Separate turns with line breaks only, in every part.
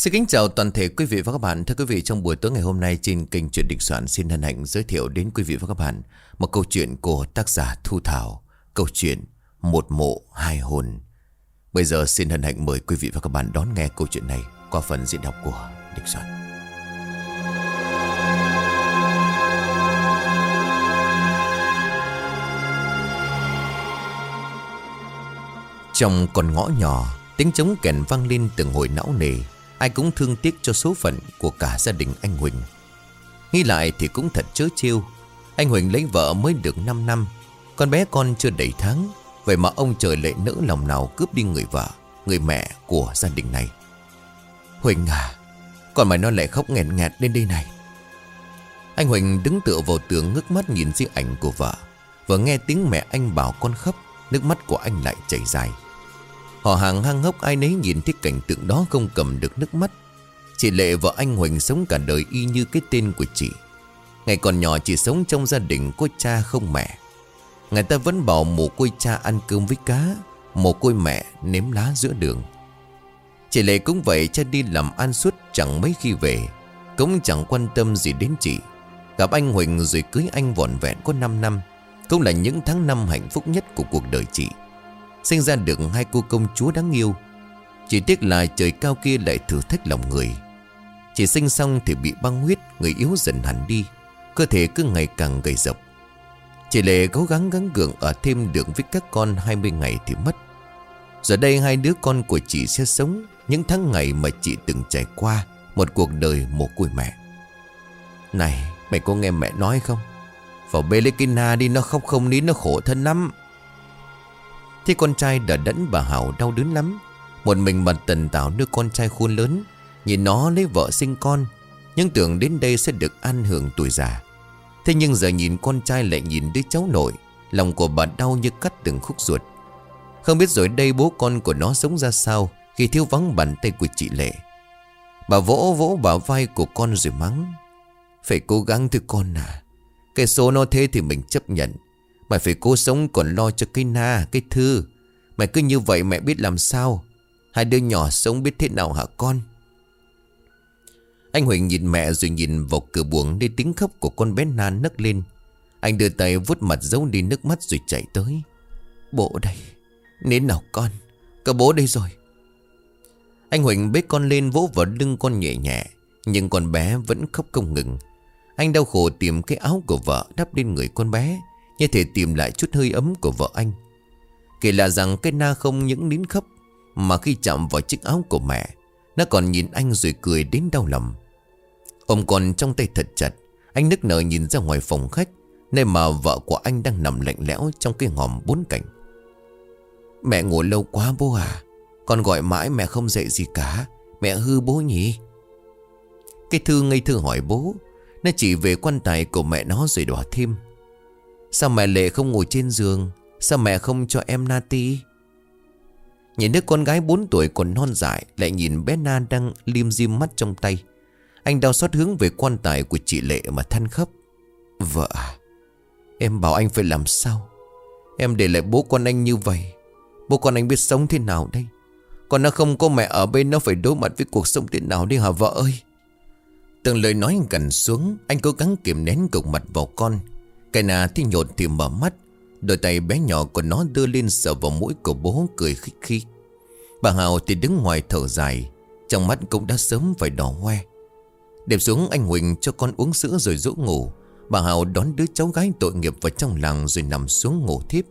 Xin kính chào toàn thể quý vị và các bạn. Thưa quý vị, trong buổi tối ngày hôm nay trên kênh truyện Định Soạn xin hân hạnh giới thiệu đến quý vị và các bạn một câu chuyện của tác giả Thu Thảo, câu chuyện Một mộ hai hồn. Bây giờ xin hân hạnh mời quý vị và các bạn đón nghe câu chuyện này qua phần diễn đọc của Định Soạn. Trong con ngõ nhỏ, tiếng trống kèn vang lên từng hồi não nề. Ai cũng thương tiếc cho số phận của cả gia đình anh Huỳnh. Nghĩ lại thì cũng thật chớ chiêu. Anh Huỳnh lấy vợ mới được 5 năm. Con bé con chưa đầy tháng. Vậy mà ông trời lệ nỡ lòng nào cướp đi người vợ, Người mẹ của gia đình này. Huỳnh à Còn mày nó lại khóc nghẹn ngạt lên đây này. Anh Huỳnh đứng tựa vào tường ngước mắt nhìn di ảnh của vợ Vừa nghe tiếng mẹ anh bảo con khóc, Nước mắt của anh lại chảy dài. Họ hàng hăng hốc ai nấy nhìn thấy cảnh tượng đó không cầm được nước mắt. Chị Lệ vợ anh Huỳnh sống cả đời y như cái tên của chị. Ngày còn nhỏ chị sống trong gia đình có cha không mẹ. Người ta vẫn bảo mồ côi cha ăn cơm với cá, Mồ côi mẹ nếm lá giữa đường. Chị Lệ cũng vậy, cha đi làm ăn suốt chẳng mấy khi về, Cũng chẳng quan tâm gì đến chị. Gặp anh Huỳnh rồi cưới anh vỏn vẹn có 5 năm, Cũng là những tháng năm hạnh phúc nhất của cuộc đời chị. Sinh ra được hai cô công chúa đáng yêu. Chỉ tiếc là trời cao kia lại thử thách lòng người. Chỉ sinh xong thì bị băng huyết, Người yếu dần hẳn đi. Cơ thể cứ ngày càng gầy dọc Chị Lệ cố gắng gắng gượng ở thêm được với các con 20 ngày thì mất. Giờ đây hai đứa con của chị sẽ sống Những tháng ngày mà chị từng trải qua Một cuộc đời mồ côi mẹ. Này, mày có nghe mẹ nói không? Vào bê lấy cái na đi, nó khóc không nín, nó khổ thân lắm thì con trai đã đẫn bà Hảo đau đớn lắm. Một mình bà tần tảo đưa con trai khôn lớn, Nhìn nó lấy vợ sinh con, Nhưng tưởng đến đây sẽ được ăn hưởng tuổi già. Thế nhưng giờ nhìn con trai lại nhìn đứa cháu nội, Lòng của bà đau như cắt từng khúc ruột. Không biết rồi đây bố con của nó sống ra sao Khi thiếu vắng bàn tay của chị Lệ. Bà vỗ vỗ bả vai của con rồi mắng. Phải cố gắng thưa con à. Cái số nó thế thì mình chấp nhận. Mày phải cố sống còn lo cho cái na, Cái thư. Mày cứ như vậy mẹ biết làm sao? Hai đứa nhỏ sống biết thế nào hả con? Anh Huỳnh nhìn mẹ rồi nhìn vào cửa buồng Để tiếng khóc của con bé na nấc lên. Anh đưa tay vuốt mặt giấu đi nước mắt rồi chạy tới. Bố đây Nến nào con? Có bố đây rồi. Anh Huỳnh bế con lên vỗ vào lưng con nhẹ nhẹ, Nhưng con bé vẫn khóc không ngừng. Anh đau khổ tìm cái áo của vợ đắp lên người con bé như thể tìm lại chút hơi ấm của vợ anh. Kể là rằng cái na không những nín khóc, Mà khi chạm vào chiếc áo của mẹ, Nó còn nhìn anh rồi cười đến đau lòng. Ông còn trong tay thật chặt, Anh nức nở nhìn ra ngoài phòng khách, Nơi mà vợ của anh đang nằm lạnh lẽo Trong cái hòm bốn cạnh. Mẹ ngủ lâu quá bố à Con gọi mãi mẹ không dậy gì cả, Mẹ hư bố nhỉ? Cái thư ngây thư hỏi bố, Nó chỉ về quan tài của mẹ nó rồi đỏ thêm. Sao mẹ Lệ không ngồi trên giường? Sao mẹ không cho em Nati Nhìn đứa con gái 4 tuổi còn non dại, Lại nhìn bé Na đang liêm diêm mắt trong tay. Anh đau xót hướng về quan tài của chị Lệ mà than khóc. Vợ à Em bảo anh phải làm sao? Em để lại bố con anh như vậy. Bố con anh biết sống thế nào đây? Còn nó không có mẹ ở bên, Nó phải đối mặt với cuộc sống thế nào đi hả vợ ơi? Từng lời nói gần xuống, Anh cố gắng kiềm nén cục mặt vào con cái nà thì nhột thì mở mắt. Đôi tay bé nhỏ của nó đưa lên sờ vào mũi của bố cười khích khích. Bà Hào thì đứng ngoài thở dài, Trong mắt cũng đã sớm phải đỏ hoe. Đệm xuống anh Huỳnh cho con uống sữa rồi dỗ ngủ. Bà Hào đón đứa cháu gái tội nghiệp vào trong làng rồi nằm xuống ngủ thiếp.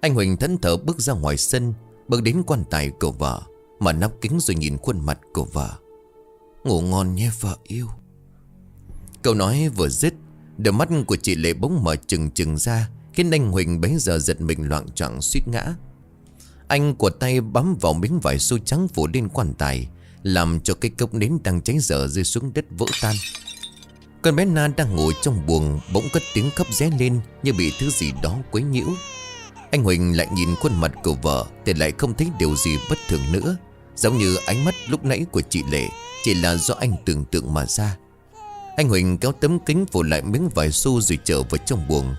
Anh Huỳnh thẫn thở bước ra ngoài sân, Bước đến quan tài của vợ, Mà nắp kính rồi nhìn khuôn mặt của vợ. Ngủ ngon nhé vợ yêu. Câu nói vừa dứt Đôi mắt của chị Lệ bỗng mở trừng trừng ra, Khiến anh Huỳnh bấy giờ giật mình loạn trọng suýt ngã. Anh của tay bám vào miếng vải xô trắng phủ lên quan tài, Làm cho cái cốc nến đang cháy dở rơi xuống đất vỡ tan. Con bé Na đang ngồi trong buồng Bỗng cất tiếng khóc ré lên Như bị thứ gì đó quấy nhiễu. Anh Huỳnh lại nhìn khuôn mặt của vợ Thì lại không thấy điều gì bất thường nữa. Giống như ánh mắt lúc nãy của chị Lệ Chỉ là do anh tưởng tượng mà ra anh Huỳnh kéo tấm kính phủ lại miếng vải xu rồi trở vào trong buồng.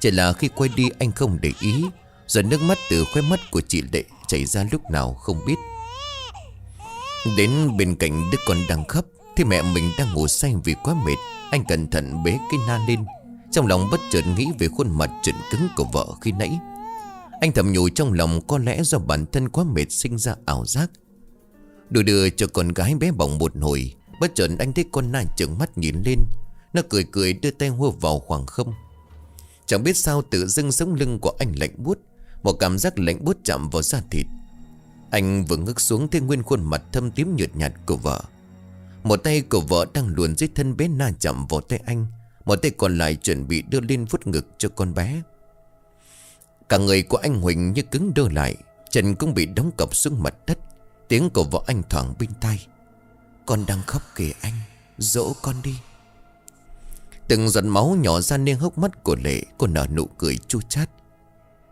Chỉ là khi quay đi, anh không để ý. Rồi nước mắt từ khóe mắt của chị Lệ chảy ra lúc nào không biết. Đến bên cạnh đứa con đang khóc, Thì mẹ mình đang ngủ say vì quá mệt. Anh cẩn thận bế cái na lên. Trong lòng bất chợt nghĩ về khuôn mặt trần cứng của vợ khi nãy. Anh thầm nhủ trong lòng có lẽ do bản thân quá mệt sinh ra ảo giác. Đưa đưa cho con gái bé bỏng một hồi Bất chợt anh thấy con nai trợn mắt nhìn lên. Nó cười cười đưa tay hô vào khoảng không. Chẳng biết sao tự dưng sống lưng của anh lạnh buốt. Một cảm giác lạnh buốt chạm vào da thịt. Anh vừa ngước xuống thấy nguyên khuôn mặt thâm tím nhợt nhạt của vợ. Một tay của vợ đang luồn dưới thân bé na chạm vào tay anh. Một tay còn lại chuẩn bị đưa lên vuốt ngực cho con bé. Cả người của anh Huỳnh như cứng đơ lại, Chân cũng bị đóng cọc xuống mặt đất. Tiếng của vợ anh thoảng bên tai. Con đang khóc kìa anh, Dỗ con đi. Từng giọt máu nhỏ ra nên hốc mắt của Lệ, Cô nở nụ cười chua chát.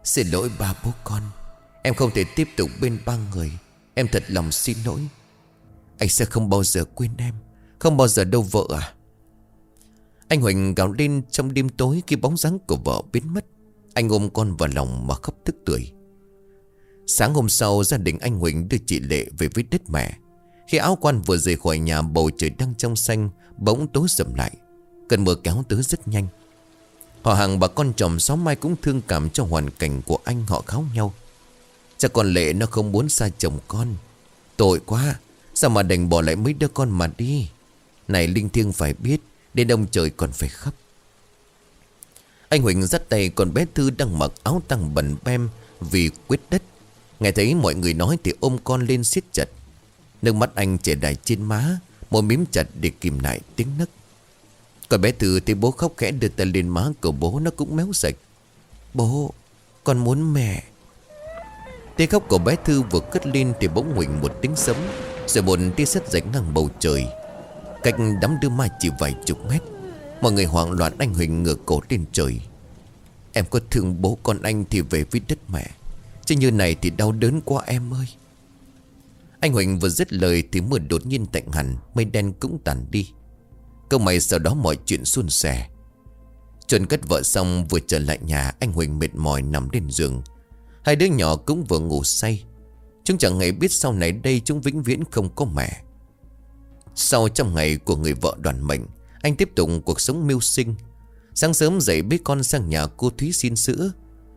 Xin lỗi ba bố con, Em không thể tiếp tục bên ba người. Em thật lòng xin lỗi. Anh sẽ không bao giờ quên em, Không bao giờ đâu vợ à. Anh Huỳnh gào lên trong đêm tối Khi bóng dáng của vợ biến mất. Anh ôm con vào lòng mà khóc thức tuổi Sáng hôm sau, gia đình anh Huỳnh đưa chị Lệ về với đất mẹ. Khi áo quan vừa rời khỏi nhà, bầu trời đang trong xanh, Bỗng tối sầm lại. Cơn mưa kéo tới rất nhanh. Họ hàng bà con chồng xóm mai cũng thương cảm cho hoàn cảnh của anh họ kháo nhau. Chắc con Lệ nó không muốn xa chồng con? Tội quá, Sao mà đành bỏ lại mấy đứa con mà đi? Này Linh Thiêng phải biết Đến đông trời còn phải khóc. Anh Huỳnh dắt tay con bé Thư đang mặc áo tăng bẩn bem Vì quyết đất. Nghe thấy mọi người nói thì ôm con lên siết chặt. Nước mắt anh chảy đài trên má, Môi mím chặt để kìm lại tiếng nấc. Còn bé Thư thì bố khóc khẽ đưa tay lên má của bố, nó cũng méo sạch. Bố, Con muốn mẹ. Tiếng khóc của bé Thư vừa cất lên thì bỗng huỳnh một tiếng sấm, Rồi một tia sét rạch ngang bầu trời. Cách đám đưa mai chỉ vài chục mét, Mọi người hoảng loạn anh Huỳnh ngửa cổ lên trời. Em có thương bố con anh thì về với đất mẹ, Chứ như này thì đau đớn quá em ơi. Anh Huỳnh vừa dứt lời Thì mưa đột nhiên tạnh hẳn, Mây đen cũng tàn đi. Câu mày sau đó mọi chuyện suôn sẻ. Chuẩn cất vợ xong vừa trở lại nhà, Anh Huỳnh mệt mỏi nằm lên giường. Hai đứa nhỏ cũng vừa ngủ say. Chúng chẳng hề biết sau này đây Chúng vĩnh viễn không có mẹ. Sau trong ngày của người vợ đoàn mệnh, Anh tiếp tục cuộc sống mưu sinh. Sáng sớm dậy bế con sang nhà cô Thúy xin sữa.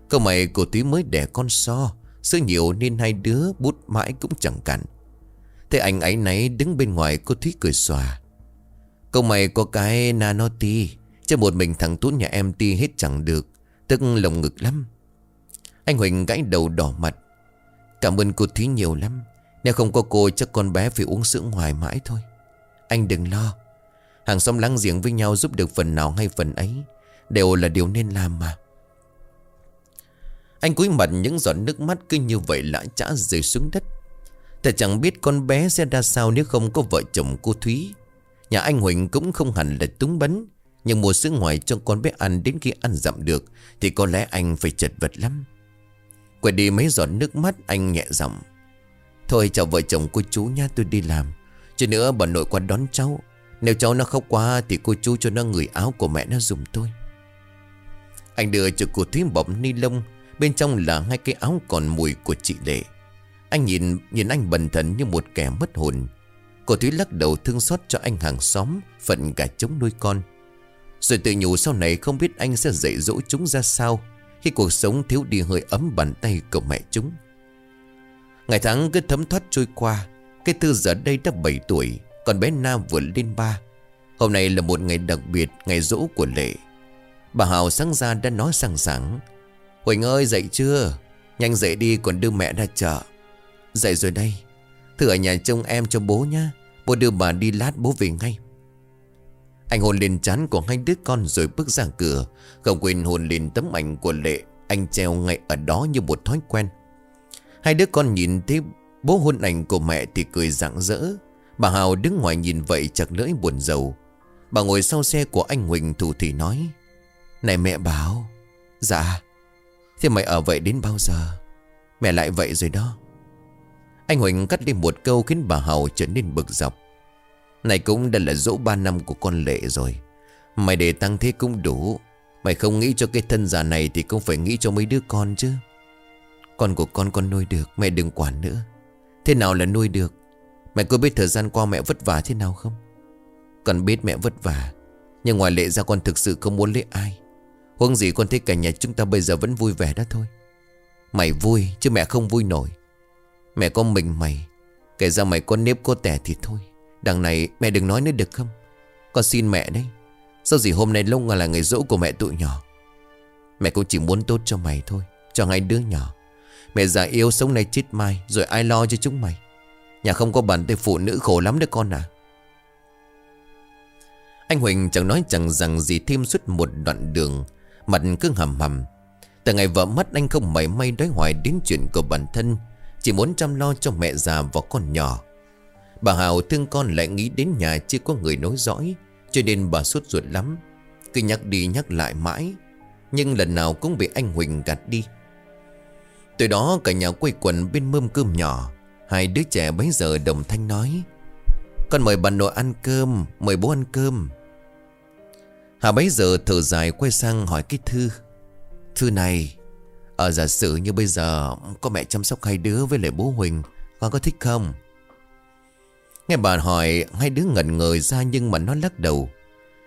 Câu mày cô Thúy mới đẻ con so, Sữa nhiều nên hai đứa bút mãi cũng chẳng cạn. Thế anh ấy nấy đứng bên ngoài cô Thúy cười xòa. Câu mày có cái nanoti, ti Chứ một mình thằng Tú nhà em ti hết chẳng được. Tức lồng ngực lắm. Anh Huỳnh gãy đầu đỏ mặt. Cảm ơn cô Thúy nhiều lắm. Nếu không có cô chắc con bé phải uống sữa ngoài mãi thôi. Anh đừng lo. Hàng xóm láng giềng với nhau giúp được phần nào hay phần ấy Đều là điều nên làm mà. Anh cúi mặt những giọt nước mắt cứ như vậy lã chã rơi xuống đất ta chẳng biết con bé sẽ ra sao nếu không có vợ chồng cô Thúy. Nhà anh Huỳnh cũng không hẳn là túng bấn, Nhưng mua sữa ngoài cho con bé ăn đến khi ăn dặm được Thì có lẽ anh phải chật vật lắm. Quay đi mấy giọt nước mắt, anh nhẹ giọng. Thôi chào vợ chồng cô chú nha tôi đi làm. Chứ nữa bà nội qua đón cháu. Nếu cháu nó khóc quá Thì cô chú cho nó người áo của mẹ nó dùng tôi. Anh đưa cho cô Thúy bọc ni lông, Bên trong là hai cái áo còn mùi của chị Lệ. Anh nhìn nhìn anh bần thần như một kẻ mất hồn. Cô Thúy lắc đầu thương xót cho anh hàng xóm, Phận cả chống nuôi con. Rồi tự nhủ sau này không biết anh sẽ dạy dỗ chúng ra sao, Khi cuộc sống thiếu đi hơi ấm bàn tay của mẹ chúng. Ngày tháng cứ thấm thoát trôi qua, Cái Thư giờ đây đã 7 tuổi, Còn bé nam vừa lên ba. Hôm nay là một ngày đặc biệt, Ngày dỗ của Lệ. Bà Hào sáng ra đã nói sẵn sàng Huỳnh ơi, dậy chưa? Nhanh dậy đi, còn đưa mẹ ra chợ. Dậy rồi đây. Thử ở nhà trông em cho bố nhá. Bố đưa bà đi lát bố về ngay. Anh hôn lên chán của hai đứa con rồi bước ra cửa. Không quên hôn lên tấm ảnh của Lệ. Anh treo ngay ở đó như một thói quen. Hai đứa con nhìn thấy bố hôn ảnh của mẹ thì cười rạng rỡ. Bà Hào đứng ngoài nhìn vậy chặt lưỡi buồn rầu. Bà ngồi sau xe của anh Huỳnh thủ thì nói, Này mẹ bảo. Dạ. Thế mày ở vậy đến bao giờ? Mẹ lại vậy rồi đó. Anh Huỳnh cắt đi một câu khiến bà Hào trở nên bực dọc. Này cũng đã là dỗ ba năm của con Lệ rồi. Mày để tăng thế cũng đủ. Mày không nghĩ cho cái thân già này Thì cũng phải nghĩ cho mấy đứa con chứ. Con của con con nuôi được, Mẹ đừng quản nữa. Thế nào là nuôi được? Mẹ có biết thời gian qua mẹ vất vả thế nào không? Con biết mẹ vất vả, Nhưng ngoài lệ ra con thực sự không muốn lấy ai. Huống gì con thấy cả nhà chúng ta bây giờ vẫn vui vẻ đó thôi. Mày vui chứ mẹ không vui nổi. Mẹ có mình mày. Kể ra mày có nếp có tẻ thì thôi. Đằng này mẹ đừng nói nữa được không? Con xin mẹ đấy. Sao gì hôm nay lông là ngày dỗ của mẹ tụi nhỏ? Mẹ cũng chỉ muốn tốt cho mày thôi, Cho hai đứa nhỏ. Mẹ già yêu sống nay chết mai, Rồi ai lo cho chúng mày? Nhà không có bàn tay phụ nữ khổ lắm đấy con à. Anh Huỳnh chẳng nói chẳng rằng gì thêm suốt một đoạn đường, Mặt cứ hầm hầm. Từ ngày vợ mất anh không mảy may đói hoài đến chuyện của bản thân. Chỉ muốn chăm lo cho mẹ già và con nhỏ. Bà Hào thương con lại nghĩ đến nhà chưa có người nối dõi, Cho nên bà suốt ruột lắm. Cứ nhắc đi nhắc lại mãi, Nhưng lần nào cũng bị anh Huỳnh gạt đi. Từ đó cả nhà quây quần bên mâm cơm nhỏ, Hai đứa trẻ bấy giờ đồng thanh nói, Con mời bà nội ăn cơm, Mời bố ăn cơm. Hà bấy giờ thở dài quay sang hỏi cái Thư Thư này ở giả sử như bây giờ Có mẹ chăm sóc hai đứa với lại bố Huỳnh, Con có thích không? Nghe bà hỏi, Hai đứa ngẩn người ra nhưng mà nó lắc đầu.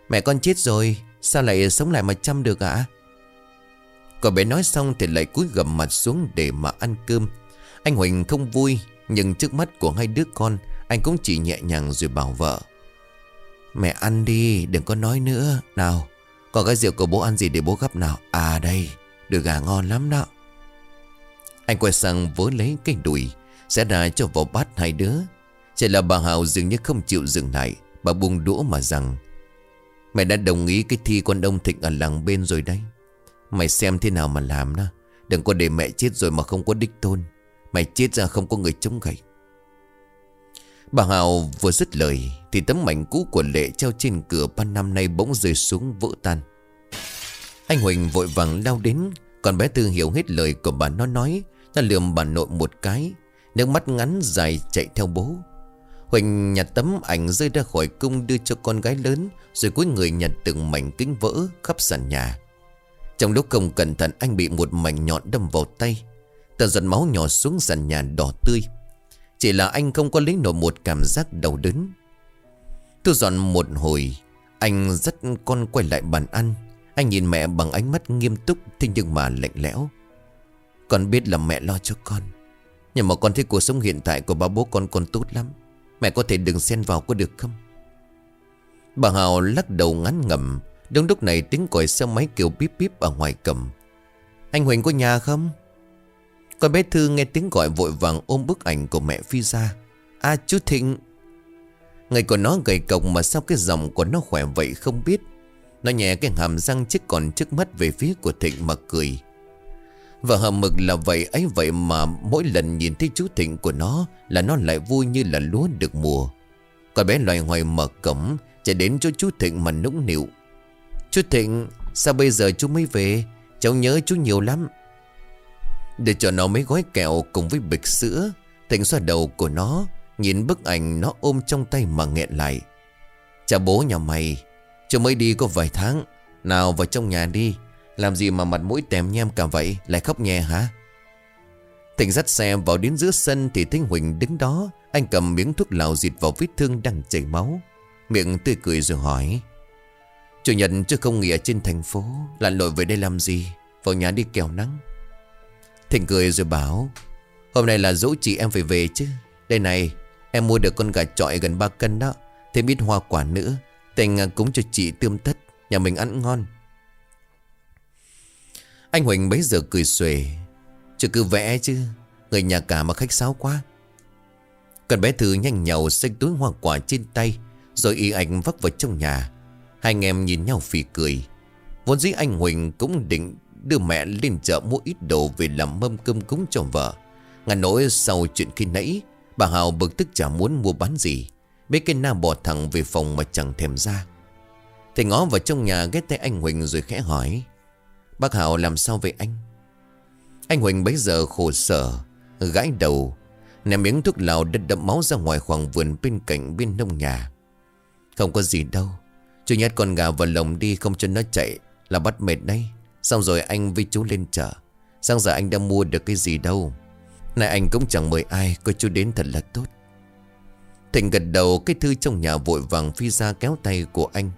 Mẹ con chết rồi, Sao lại sống lại mà chăm được ạ? Cậu bé nói xong thì lại cúi gầm mặt xuống để mà ăn cơm. Anh Huỳnh không vui, Nhưng trước mắt của hai đứa con, Anh cũng chỉ nhẹ nhàng rồi bảo vợ. Mẹ ăn đi, đừng có nói nữa. Nào Còn cái rượu của bố ăn gì để bố gấp nào? À đây. Được gà ngon lắm đó. Anh quay sang vớ lấy cái đùi, Sẽ ra cho vào bát hai đứa. Chỉ là bà Hào dường như không chịu dừng lại, Bà buông đũa mà rằng Mẹ đã đồng ý cái thi con đông thịnh ở làng bên rồi đấy. Mày xem thế nào mà làm đó. Đừng có để mẹ chết rồi mà không có đích tôn. Mày chết ra không có người chống gậy. Bà Hào vừa dứt lời, Thì tấm mảnh cũ của lệ treo trên cửa ba năm nay bỗng rơi xuống vỡ tan. Anh Huỳnh vội vàng lao đến, Còn bé Tư hiểu hết lời của bà nó nói, Nó lườm bà nội một cái, Nước mắt ngắn dài chạy theo bố. Huỳnh nhặt tấm ảnh rơi ra khỏi cung đưa cho con gái lớn, Rồi cuối người nhặt từng mảnh kính vỡ khắp sàn nhà. Trong lúc không cẩn thận, anh bị một mảnh nhọn đâm vào tay. Tờ giọt máu nhỏ xuống sàn nhà đỏ tươi. Chỉ là anh không có lấy nổi một cảm giác đầu đớn. Thu dọn một hồi, Anh dắt con quay lại bàn ăn. Anh nhìn mẹ bằng ánh mắt nghiêm túc, Thế nhưng mà lạnh lẽo. Con biết là mẹ lo cho con, Nhưng mà con thấy cuộc sống hiện tại của ba bố con còn tốt lắm. Mẹ có thể đừng xen vào có được không? Bà Hào lắc đầu ngắn ngầm, Đúng lúc này tiếng còi xe máy kêu bíp bíp ở ngoài cầm. Anh Huỳnh có nhà không? Con bé Thư nghe tiếng gọi vội vàng ôm bức ảnh của mẹ Phi ra. À chú Thịnh. Ngày của nó gầy cộc mà sao cái giọng của nó khỏe vậy không biết. Nó nhẹ cái hàm răng chiếc còn trước mắt về phía của Thịnh mà cười. Và hầm mực là vậy ấy vậy mà mỗi lần nhìn thấy chú Thịnh của nó Là nó lại vui như là lúa được mùa. Còn bé loài hoài mở cổng, Chạy đến cho chú Thịnh mà nũng nịu. Chú Thịnh, sao bây giờ chú mới về? Cháu nhớ chú nhiều lắm. Để cho nó mấy gói kẹo cùng với bịch sữa, Thịnh xoa đầu của nó, Nhìn bức ảnh nó ôm trong tay mà nghẹn lại. Chào bố nhà mày chưa mới đi có vài tháng, Nào vào trong nhà đi. Làm gì mà mặt mũi tèm nhem cả vậy, Lại khóc nhẹ hả? Thịnh dắt xe vào đến giữa sân Thì thấy Huỳnh đứng đó. Anh cầm miếng thuốc lào dịt vào vết thương đang chảy máu. Miệng tươi cười rồi hỏi, Chủ nhật chứ không nghỉ ở trên thành phố, Lặn lội về đây làm gì? Vào nhà đi kèo nắng. Thịnh cười rồi bảo, Hôm nay là dỗ chị em phải về chứ. Đây này, em mua được con gà trọi gần 3 cân đó, Thêm ít hoa quả nữa. Tình à, cúng cho chị tươm tất Nhà mình ăn ngon. Anh Huỳnh bấy giờ cười xuề, Chứ cứ vẽ chứ, Người nhà cả mà khách sáo quá. Còn bé Thư nhanh nhậu xách túi hoa quả trên tay, Rồi y ảnh vắt vào trong nhà. Hai anh em nhìn nhau phì cười. Vốn dĩ anh Huỳnh cũng định Đưa mẹ lên chợ mua ít đồ Về làm mâm cơm cúng cho vợ. Ngàn nỗi sau chuyện khi nãy, Bà Hào bực tức chả muốn mua bán gì. Mấy cái nam bỏ thẳng về phòng mà chẳng thèm ra. Thầy ngó vào trong nhà ghét tay anh Huỳnh rồi khẽ hỏi, Bác Hào làm sao vậy anh? Anh Huỳnh bấy giờ khổ sở, Gãi đầu, Ném miếng thuốc lào đất đẫm máu ra ngoài khoảng vườn bên cạnh bên nông nhà. Không có gì đâu Chú nhét con gà vào lồng đi không cho nó chạy Là bắt mệt đây Xong rồi anh với chú lên chợ, Sáng giờ anh đã mua được cái gì đâu. Này anh cũng chẳng mời ai Coi chú đến thật là tốt. Thịnh gật đầu, cái thư trong nhà vội vàng phi ra kéo tay của anh.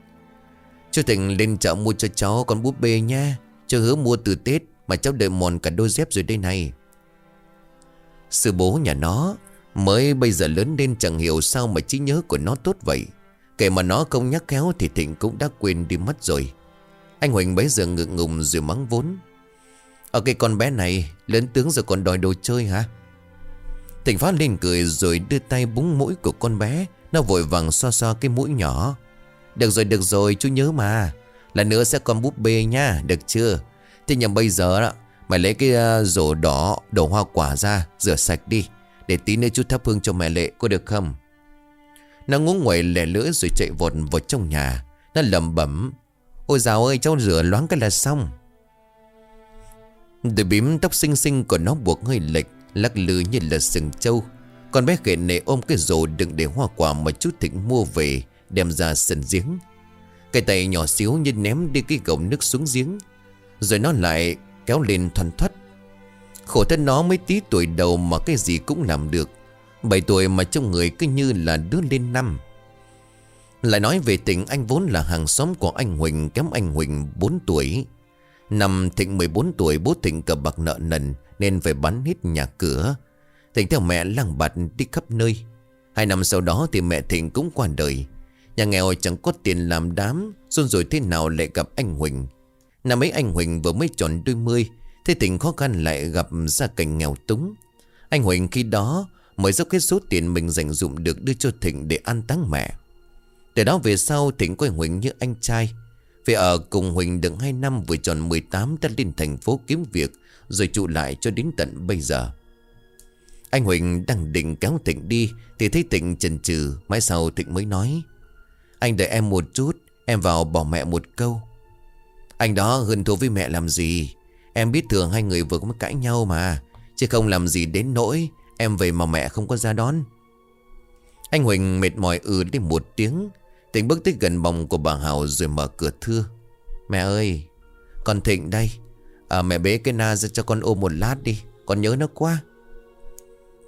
Chú Thịnh lên chợ mua cho cháu con búp bê nha cháu hứa mua từ Tết Mà cháu đợi mòn cả đôi dép rồi đây này. Sư bố nhà nó, Mới bây giờ lớn lên chẳng hiểu sao mà trí nhớ của nó tốt vậy. Kể mà nó không nhắc khéo thì Thịnh cũng đã quên đi mất rồi. Anh Huỳnh bấy giờ ngượng ngùng rồi mắng vốn. Ở cái con bé này Lớn tướng rồi còn đòi đồ chơi hả? Thịnh phát lên cười rồi đưa tay búng mũi của con bé. Nó vội vàng xoa xoa cái mũi nhỏ. Được rồi được rồi, chú nhớ mà. Lần nữa sẽ còn búp bê nha, Được chưa? Thế nhưng bây giờ đó, Mày lấy cái à, rổ đỏ, đổ hoa quả ra, Rửa sạch đi. Để tí nữa chú thắp hương cho mẹ lệ, có được không? Nó ngúng nguậy lẻ lưỡi rồi chạy vọt vào trong nhà. Nó lầm bẩm, Ôi dào ơi, cháu rửa loáng cái là xong. Đôi bím tóc xinh xinh của nó buộc hơi lệch. Lắc lư như là sừng trâu. Con bé ghệ nệ ôm cái rổ đựng để hoa quả mà chú Thịnh mua về Đem ra sân giếng. Cái tay nhỏ xíu như ném đi cái gầu nước xuống giếng Rồi nó lại kéo lên thoăn thoắt. Khổ thân nó mới tí tuổi đầu mà cái gì cũng làm được. Bảy tuổi mà trong người cứ như là đứa lên năm. Lại nói về thịnh, anh vốn là hàng xóm của anh Huỳnh kém anh Huỳnh 4 tuổi. Năm Thịnh 14 tuổi bố Thịnh cờ bạc nợ nần nên phải bắn hết nhà cửa. Thịnh theo mẹ lang bạt đi khắp nơi. Hai năm sau đó thì mẹ Thịnh cũng qua đời. Nhà nghèo chẳng có tiền làm đám, Xuân rồi thế nào lại gặp anh Huỳnh. Năm ấy anh Huỳnh vừa mới tròn đôi mươi, Thế Thịnh khó khăn lại gặp gia cảnh nghèo túng. Anh Huỳnh khi đó Mới dốc hết số tiền mình dành dụng được đưa cho Thịnh để an táng mẹ. Từ đó về sau, Thịnh coi Huỳnh như anh trai. Vì ở cùng Huỳnh được 2 năm, vừa tròn 18 đã lên thành phố kiếm việc. Rồi trụ lại cho đến tận bây giờ. Anh Huỳnh đang định kéo Thịnh đi Thì thấy Thịnh chần chừ, Mãi sau Thịnh mới nói, Anh đợi em một chút, Em vào bỏ mẹ một câu. Anh đó hơn thua với mẹ làm gì? Em biết thường hai người vừa có cãi nhau mà, Chứ không làm gì đến nỗi Em về mà mẹ không có ra đón. Anh Huỳnh mệt mỏi ừ đi một tiếng, Thịnh bước tới gần bồng của bà Hào Rồi mở cửa thưa, Mẹ ơi, Con Thịnh đây à, Mẹ bế cái Na ra cho con ôm một lát đi. Con nhớ nó quá.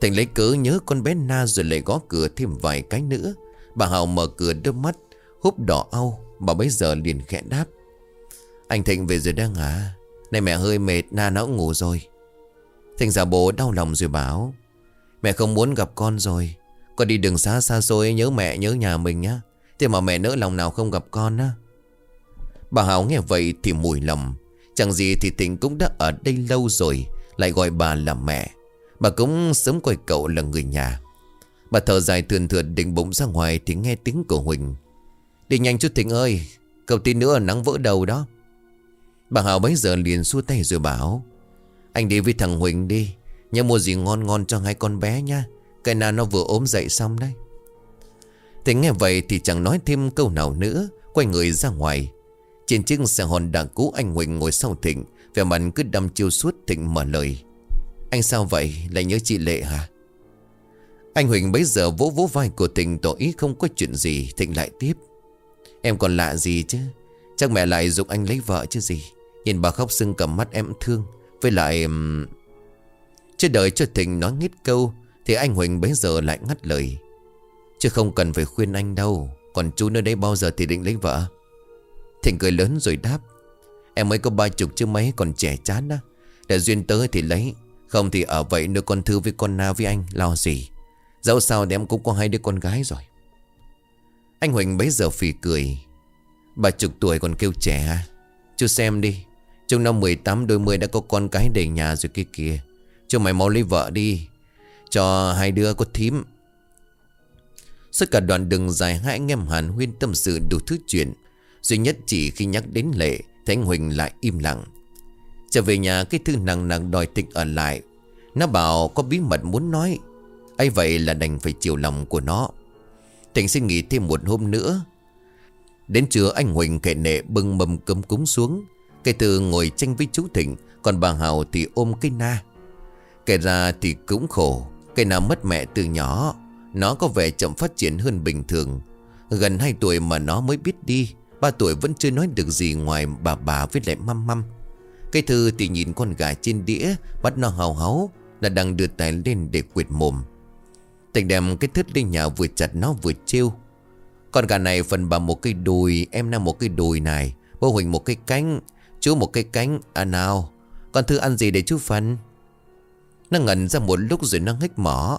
Thịnh lấy cớ nhớ con bé Na Rồi lại gõ cửa thêm vài cái nữa. Bà Hào mở cửa đôi mắt Húp đỏ au. Bà bấy giờ liền khẽ đáp. Anh Thịnh về rồi đang à? Này mẹ hơi mệt Na nó cũng ngủ rồi. Thịnh giả bố đau lòng rồi bảo Mẹ không muốn gặp con rồi. Con đi đường xa xa xôi nhớ mẹ nhớ nhà mình nhá. Thế mà mẹ nỡ lòng nào không gặp con á? Bà Hào nghe vậy thì mùi lòng. Chẳng gì thì Thịnh cũng đã ở đây lâu rồi, Lại gọi bà là mẹ. Bà cũng sớm coi cậu là người nhà. Bà thở dài thườn thượt định bụng ra ngoài Thì nghe tiếng của Huỳnh. Đi nhanh chút Thịnh ơi, Cậu tí nữa nắng vỡ đầu đó. Bà Hảo bấy giờ liền xua tay rồi bảo, Anh đi với thằng Huỳnh đi, Nhớ mua gì ngon ngon cho hai con bé nha Cái nào nó vừa ốm dậy xong đấy. Thịnh nghe vậy thì chẳng nói thêm câu nào nữa, Quay người ra ngoài. Trên chiếc xe Honda cũ anh Huỳnh ngồi sau Thịnh, Vẻ mặt cứ đăm chiêu suốt Thịnh mở lời. Anh sao vậy? Lại nhớ chị Lệ hả? Anh Huỳnh bấy giờ vỗ vỗ vai của Thịnh, tỏ ý không có chuyện gì. Thịnh lại tiếp. Em còn lạ gì chứ? Chắc mẹ lại dục anh lấy vợ chứ gì? Nhìn bà khóc sưng cầm mắt em thương. Với lại chưa đợi cho Thịnh nói nghít câu, Thì anh Huỳnh bấy giờ lại ngắt lời. Chứ không cần phải khuyên anh đâu. Còn chú nơi đây bao giờ thì định lấy vợ? Thịnh cười lớn rồi đáp, Em mới có ba chục chứ mấy, còn trẻ chán á. Để duyên tới thì lấy, Không thì ở vậy nuôi con Thư với con Na với anh, Lo gì. Dẫu sao thì em cũng có hai đứa con gái rồi. Anh Huỳnh bấy giờ phì cười, Ba chục tuổi còn kêu trẻ à? Chú xem đi Trong năm 18 đôi mươi đã có con cái đầy nhà rồi kia kìa. Cho mày mau lấy vợ đi, Cho hai đứa có thím. Suốt cả đoạn đường dài Hai anh em Hàn Huyên tâm sự đủ thứ chuyện. Duy nhất chỉ khi nhắc đến Lệ Thì anh Huỳnh lại im lặng. Trở về nhà, cái thư nặng nặng đòi tịch ở lại. Nó bảo có bí mật muốn nói. Ấy vậy là đành phải chiều lòng của nó. Thịnh xin nghỉ thêm một hôm nữa. Đến trưa, anh Huỳnh kệ nệ bưng mầm cơm cúng xuống. Cây từ ngồi tranh với chú Thịnh, Còn bà Hào thì ôm cây na. Kể ra thì cũng khổ Cây nào mất mẹ từ nhỏ. Nó có vẻ chậm phát triển hơn bình thường. Gần 2 tuổi mà nó mới biết đi ba tuổi vẫn chưa nói được gì ngoài bà bà với lại măm măm. Cây thư thì nhìn con gà trên đĩa, Bắt nó hào háo Là đang đưa tay lên để quyệt mồm. Tình đem cái thứt lên nhà vừa chặt nó vừa trêu. Con gà này phần bà một cây đùi, Em đang một cây đùi này, Bố Huỳnh một cây cánh, Chú một cây cánh À nào, Con thư ăn gì để chú phân Nó ngẩn ra một lúc rồi nó hích mỏ.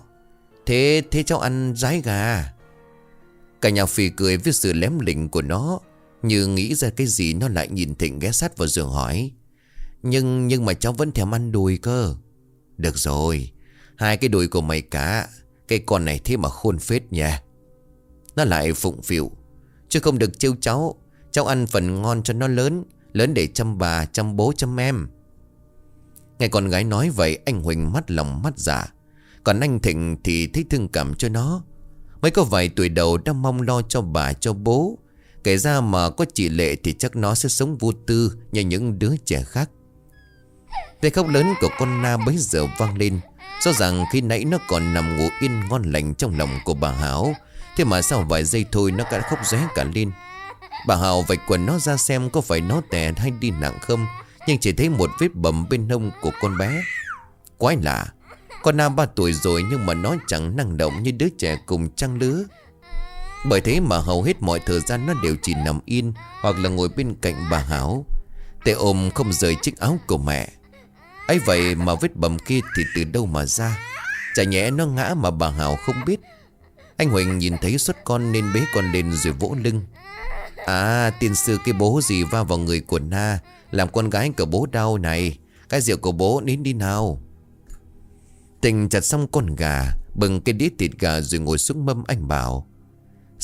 Thế thế cháu ăn rái gà. Cả nhà phì cười với sự lém lỉnh của nó. Như nghĩ ra cái gì nó lại nhìn Thịnh ghé sát vào giường hỏi. Nhưng nhưng mà cháu vẫn thèm ăn đùi cơ. Được rồi Hai cái đùi của mày cả Cái con này thế mà khôn phết nha Nó lại phụng phịu. Chứ không được trêu cháu Cháu ăn phần ngon cho nó lớn Lớn để chăm bà, chăm bố, chăm em. Nghe con gái nói vậy Anh Huỳnh mắt lòng mắt dạ. Còn anh Thịnh thì thấy thương cảm cho nó. Mới có vài tuổi đầu đã mong lo cho bà cho bố. Kể ra mà có chị Lệ thì chắc nó sẽ sống vô tư như những đứa trẻ khác. Tiếng khóc lớn của con Na bấy giờ vang lên. Rõ ràng khi nãy nó còn nằm ngủ yên ngon lành trong lòng của bà Hảo, Thế mà sau vài giây thôi nó đã khóc ré cả lên. Bà Hảo vạch quần nó ra xem có phải nó tè hay đi nặng không, Nhưng chỉ thấy một vết bầm bên hông của con bé. Quái lạ, Con Nam 3 tuổi rồi nhưng mà nó chẳng năng động như đứa trẻ cùng trăng lứa. Bởi thế mà hầu hết mọi thời gian nó đều chỉ nằm yên Hoặc là ngồi bên cạnh bà Hảo. Tệ ôm không rời chiếc áo của mẹ. Ấy vậy mà vết bầm kia thì từ đâu mà ra? Chả nhẽ nó ngã mà bà Hảo không biết. Anh Huỳnh nhìn thấy xuất con nên bế con lên rồi vỗ lưng. À tiên sư, cái bố gì va vào người của Na? Làm con gái của bố đau này. Cái rượu của bố nín đi nào. Tình chặt xong con gà Bừng cái đĩa thịt gà rồi ngồi xuống mâm anh bảo.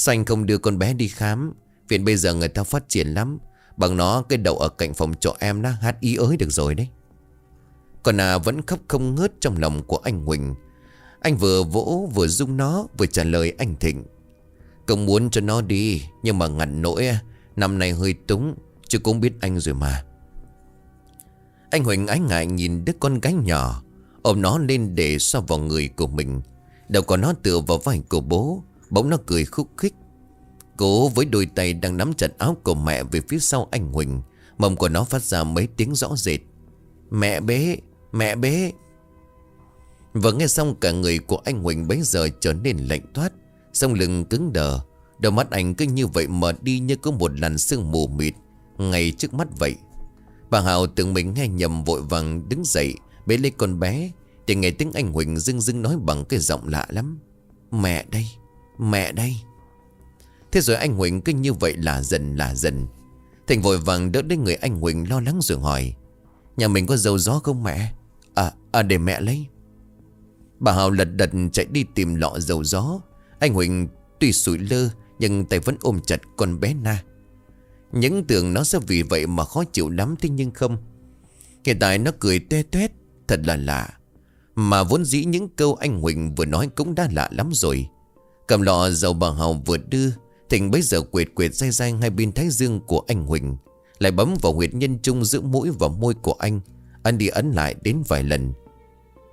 Xanh không đưa con bé đi khám. Viện bây giờ người ta phát triển lắm. Bằng nó, cái đầu ở cạnh phòng trọ em nó hát ý ới được rồi đấy. Còn à vẫn khóc không ngớt trong lòng của anh Huỳnh. Anh vừa vỗ, vừa dung nó, Vừa trả lời anh Thịnh. Công muốn cho nó đi, Nhưng mà ngặt nỗi, Năm nay hơi túng, Chứ cũng biết anh rồi mà. Anh Huỳnh ái ngại nhìn đứa con gái nhỏ, Ôm nó lên để xoa vào người của mình. Đầu của nó tựa vào vai của bố Bỗng nó cười khúc khích. Cố với đôi tay đang nắm chặt áo của mẹ Về phía sau anh Huỳnh Mầm của nó phát ra mấy tiếng rõ rệt. Mẹ bế Mẹ bế Vừa nghe xong, cả người của anh Huỳnh bấy giờ trở nên lạnh toát Sông lưng cứng đờ. Đôi mắt anh cứ như vậy mở đi như có một làn sương mù mịt, Ngay trước mắt vậy. Bà Hào tưởng mình nghe nhầm vội vàng đứng dậy, Bế lấy con bé, Thì nghe tiếng anh Huỳnh dưng dưng nói bằng cái giọng lạ lắm. Mẹ đây. Mẹ đây. Thế rồi anh Huỳnh cứ như vậy là dần là dần. Thành vội vàng đỡ đến người anh Huỳnh lo lắng rồi hỏi Nhà mình có dầu gió không mẹ? À, à để mẹ lấy. Bà Hào lật đật chạy đi tìm lọ dầu gió. Anh Huỳnh tuy sủi lơ Nhưng tay vẫn ôm chặt con bé Na. Những tưởng nó sẽ vì vậy mà khó chịu lắm Thế nhưng không. Hiện tại nó cười tuê tuét Thật là lạ. Mà vốn dĩ những câu anh Huỳnh vừa nói cũng đã lạ lắm rồi. Cầm lọ dầu bà Hào vừa đưa Thịnh bấy giờ quệt quệt dai dai hai bên thái dương của anh Huỳnh. Lại bấm vào huyệt nhân trung giữa mũi và môi của anh Anh đi ấn lại đến vài lần.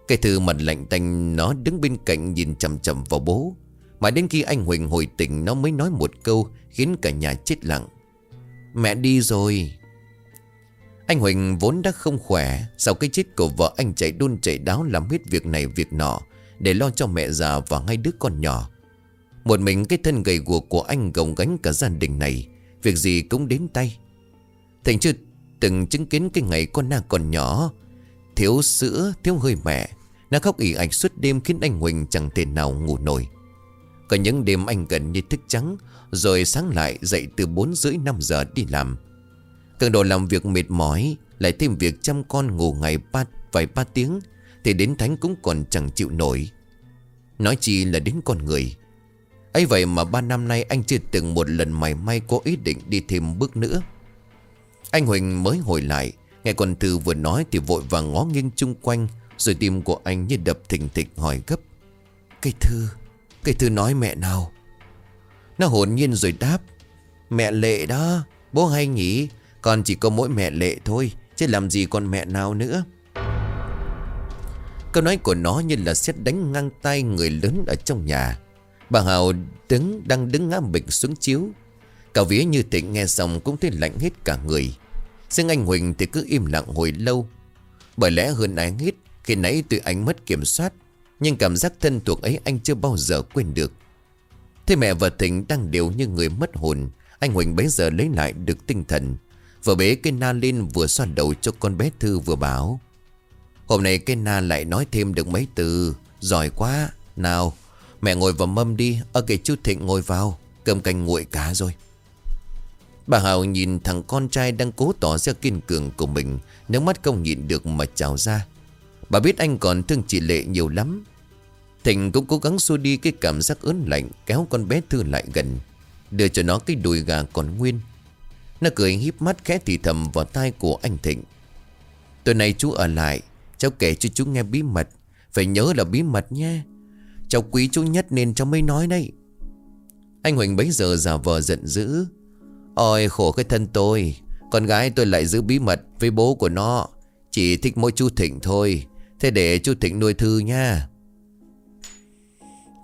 Cái thư mặt lạnh tanh, nó đứng bên cạnh nhìn chầm chầm vào bố. Mà đến khi anh Huỳnh hồi tỉnh, nó mới nói một câu, Khiến cả nhà chết lặng. Mẹ đi rồi. Anh Huỳnh vốn đã không khỏe, Sau cái chết của vợ anh chạy đôn chạy đáo Làm hết việc này việc nọ, Để lo cho mẹ già và hai đứa con nhỏ. Một mình cái thân gầy guộc của anh gồng gánh cả gia đình này Việc gì cũng đến tay. Thành chưa từng chứng kiến cái ngày con na còn nhỏ Thiếu sữa, thiếu hơi mẹ na khóc ỉ ạch suốt đêm khiến anh Huỳnh chẳng thể nào ngủ nổi. Có những đêm anh gần như thức trắng Rồi sáng lại dậy từ 4 rưỡi 5 giờ đi làm. Cường độ làm việc mệt mỏi Lại thêm việc chăm con ngủ ngày ba, vài ba tiếng Thì đến Thánh cũng còn chẳng chịu nổi. Nói chi là đến con người ấy vậy mà ba năm nay anh chưa từng một lần mày may có ý định đi thêm bước nữa. Anh Huỳnh mới hồi lại, Nghe con Thư vừa nói thì vội vàng ngó nghiêng chung quanh, Rồi tim của anh như đập thình thịch hỏi gấp. Cây Thư Cây Thư nói mẹ nào? Nó hồn nhiên rồi đáp. Mẹ Lệ đó, Bố hay nhỉ Con chỉ có mỗi mẹ Lệ thôi, Chứ làm gì còn mẹ nào nữa. Câu nói của nó như là xét đánh ngang tay người lớn ở trong nhà. Bà Hào đứng đang đứng ngã bịch xuống chiếu. Cả vía như thịnh nghe xong cũng thấy lạnh hết cả người. Riêng anh Huỳnh thì cứ im lặng hồi lâu. Bởi lẽ hơn ai hết, Khi nãy tụi anh mất kiểm soát, Nhưng cảm giác thân thuộc ấy anh chưa bao giờ quên được. Thế mẹ và Thịnh đang đều như người mất hồn. Anh Huỳnh bấy giờ lấy lại được tinh thần. Vừa bế cây na lên, vừa xoa đầu cho con bé Thư vừa bảo. Hôm nay cây na lại nói thêm được mấy từ. Giỏi quá. Nào mẹ ngồi vào mâm đi, Ở kể chú Thịnh ngồi vào. Cơm canh nguội cá rồi. Bà Hào nhìn thằng con trai đang cố tỏ ra kiên cường của mình. Nước mắt không nhịn được mà trào ra. Bà biết anh còn thương chị Lệ nhiều lắm. Thịnh cũng cố gắng xua đi cái cảm giác ớn lạnh, Kéo con bé Thư lại gần. Đưa cho nó cái đùi gà còn nguyên. Nó cười híp mắt khẽ thì thầm vào tai của anh Thịnh. Tối nay chú ở lại, Cháu kể cho chú nghe bí mật. Phải nhớ là bí mật nha Cháu quý chú nhất nên cháu mới nói đây Anh Huỳnh bấy giờ giả vờ giận dữ. Ôi khổ cái thân tôi, Con gái tôi lại giữ bí mật với bố của nó. Chỉ thích mỗi chú Thịnh thôi, Thế để chú Thịnh nuôi Thư nha.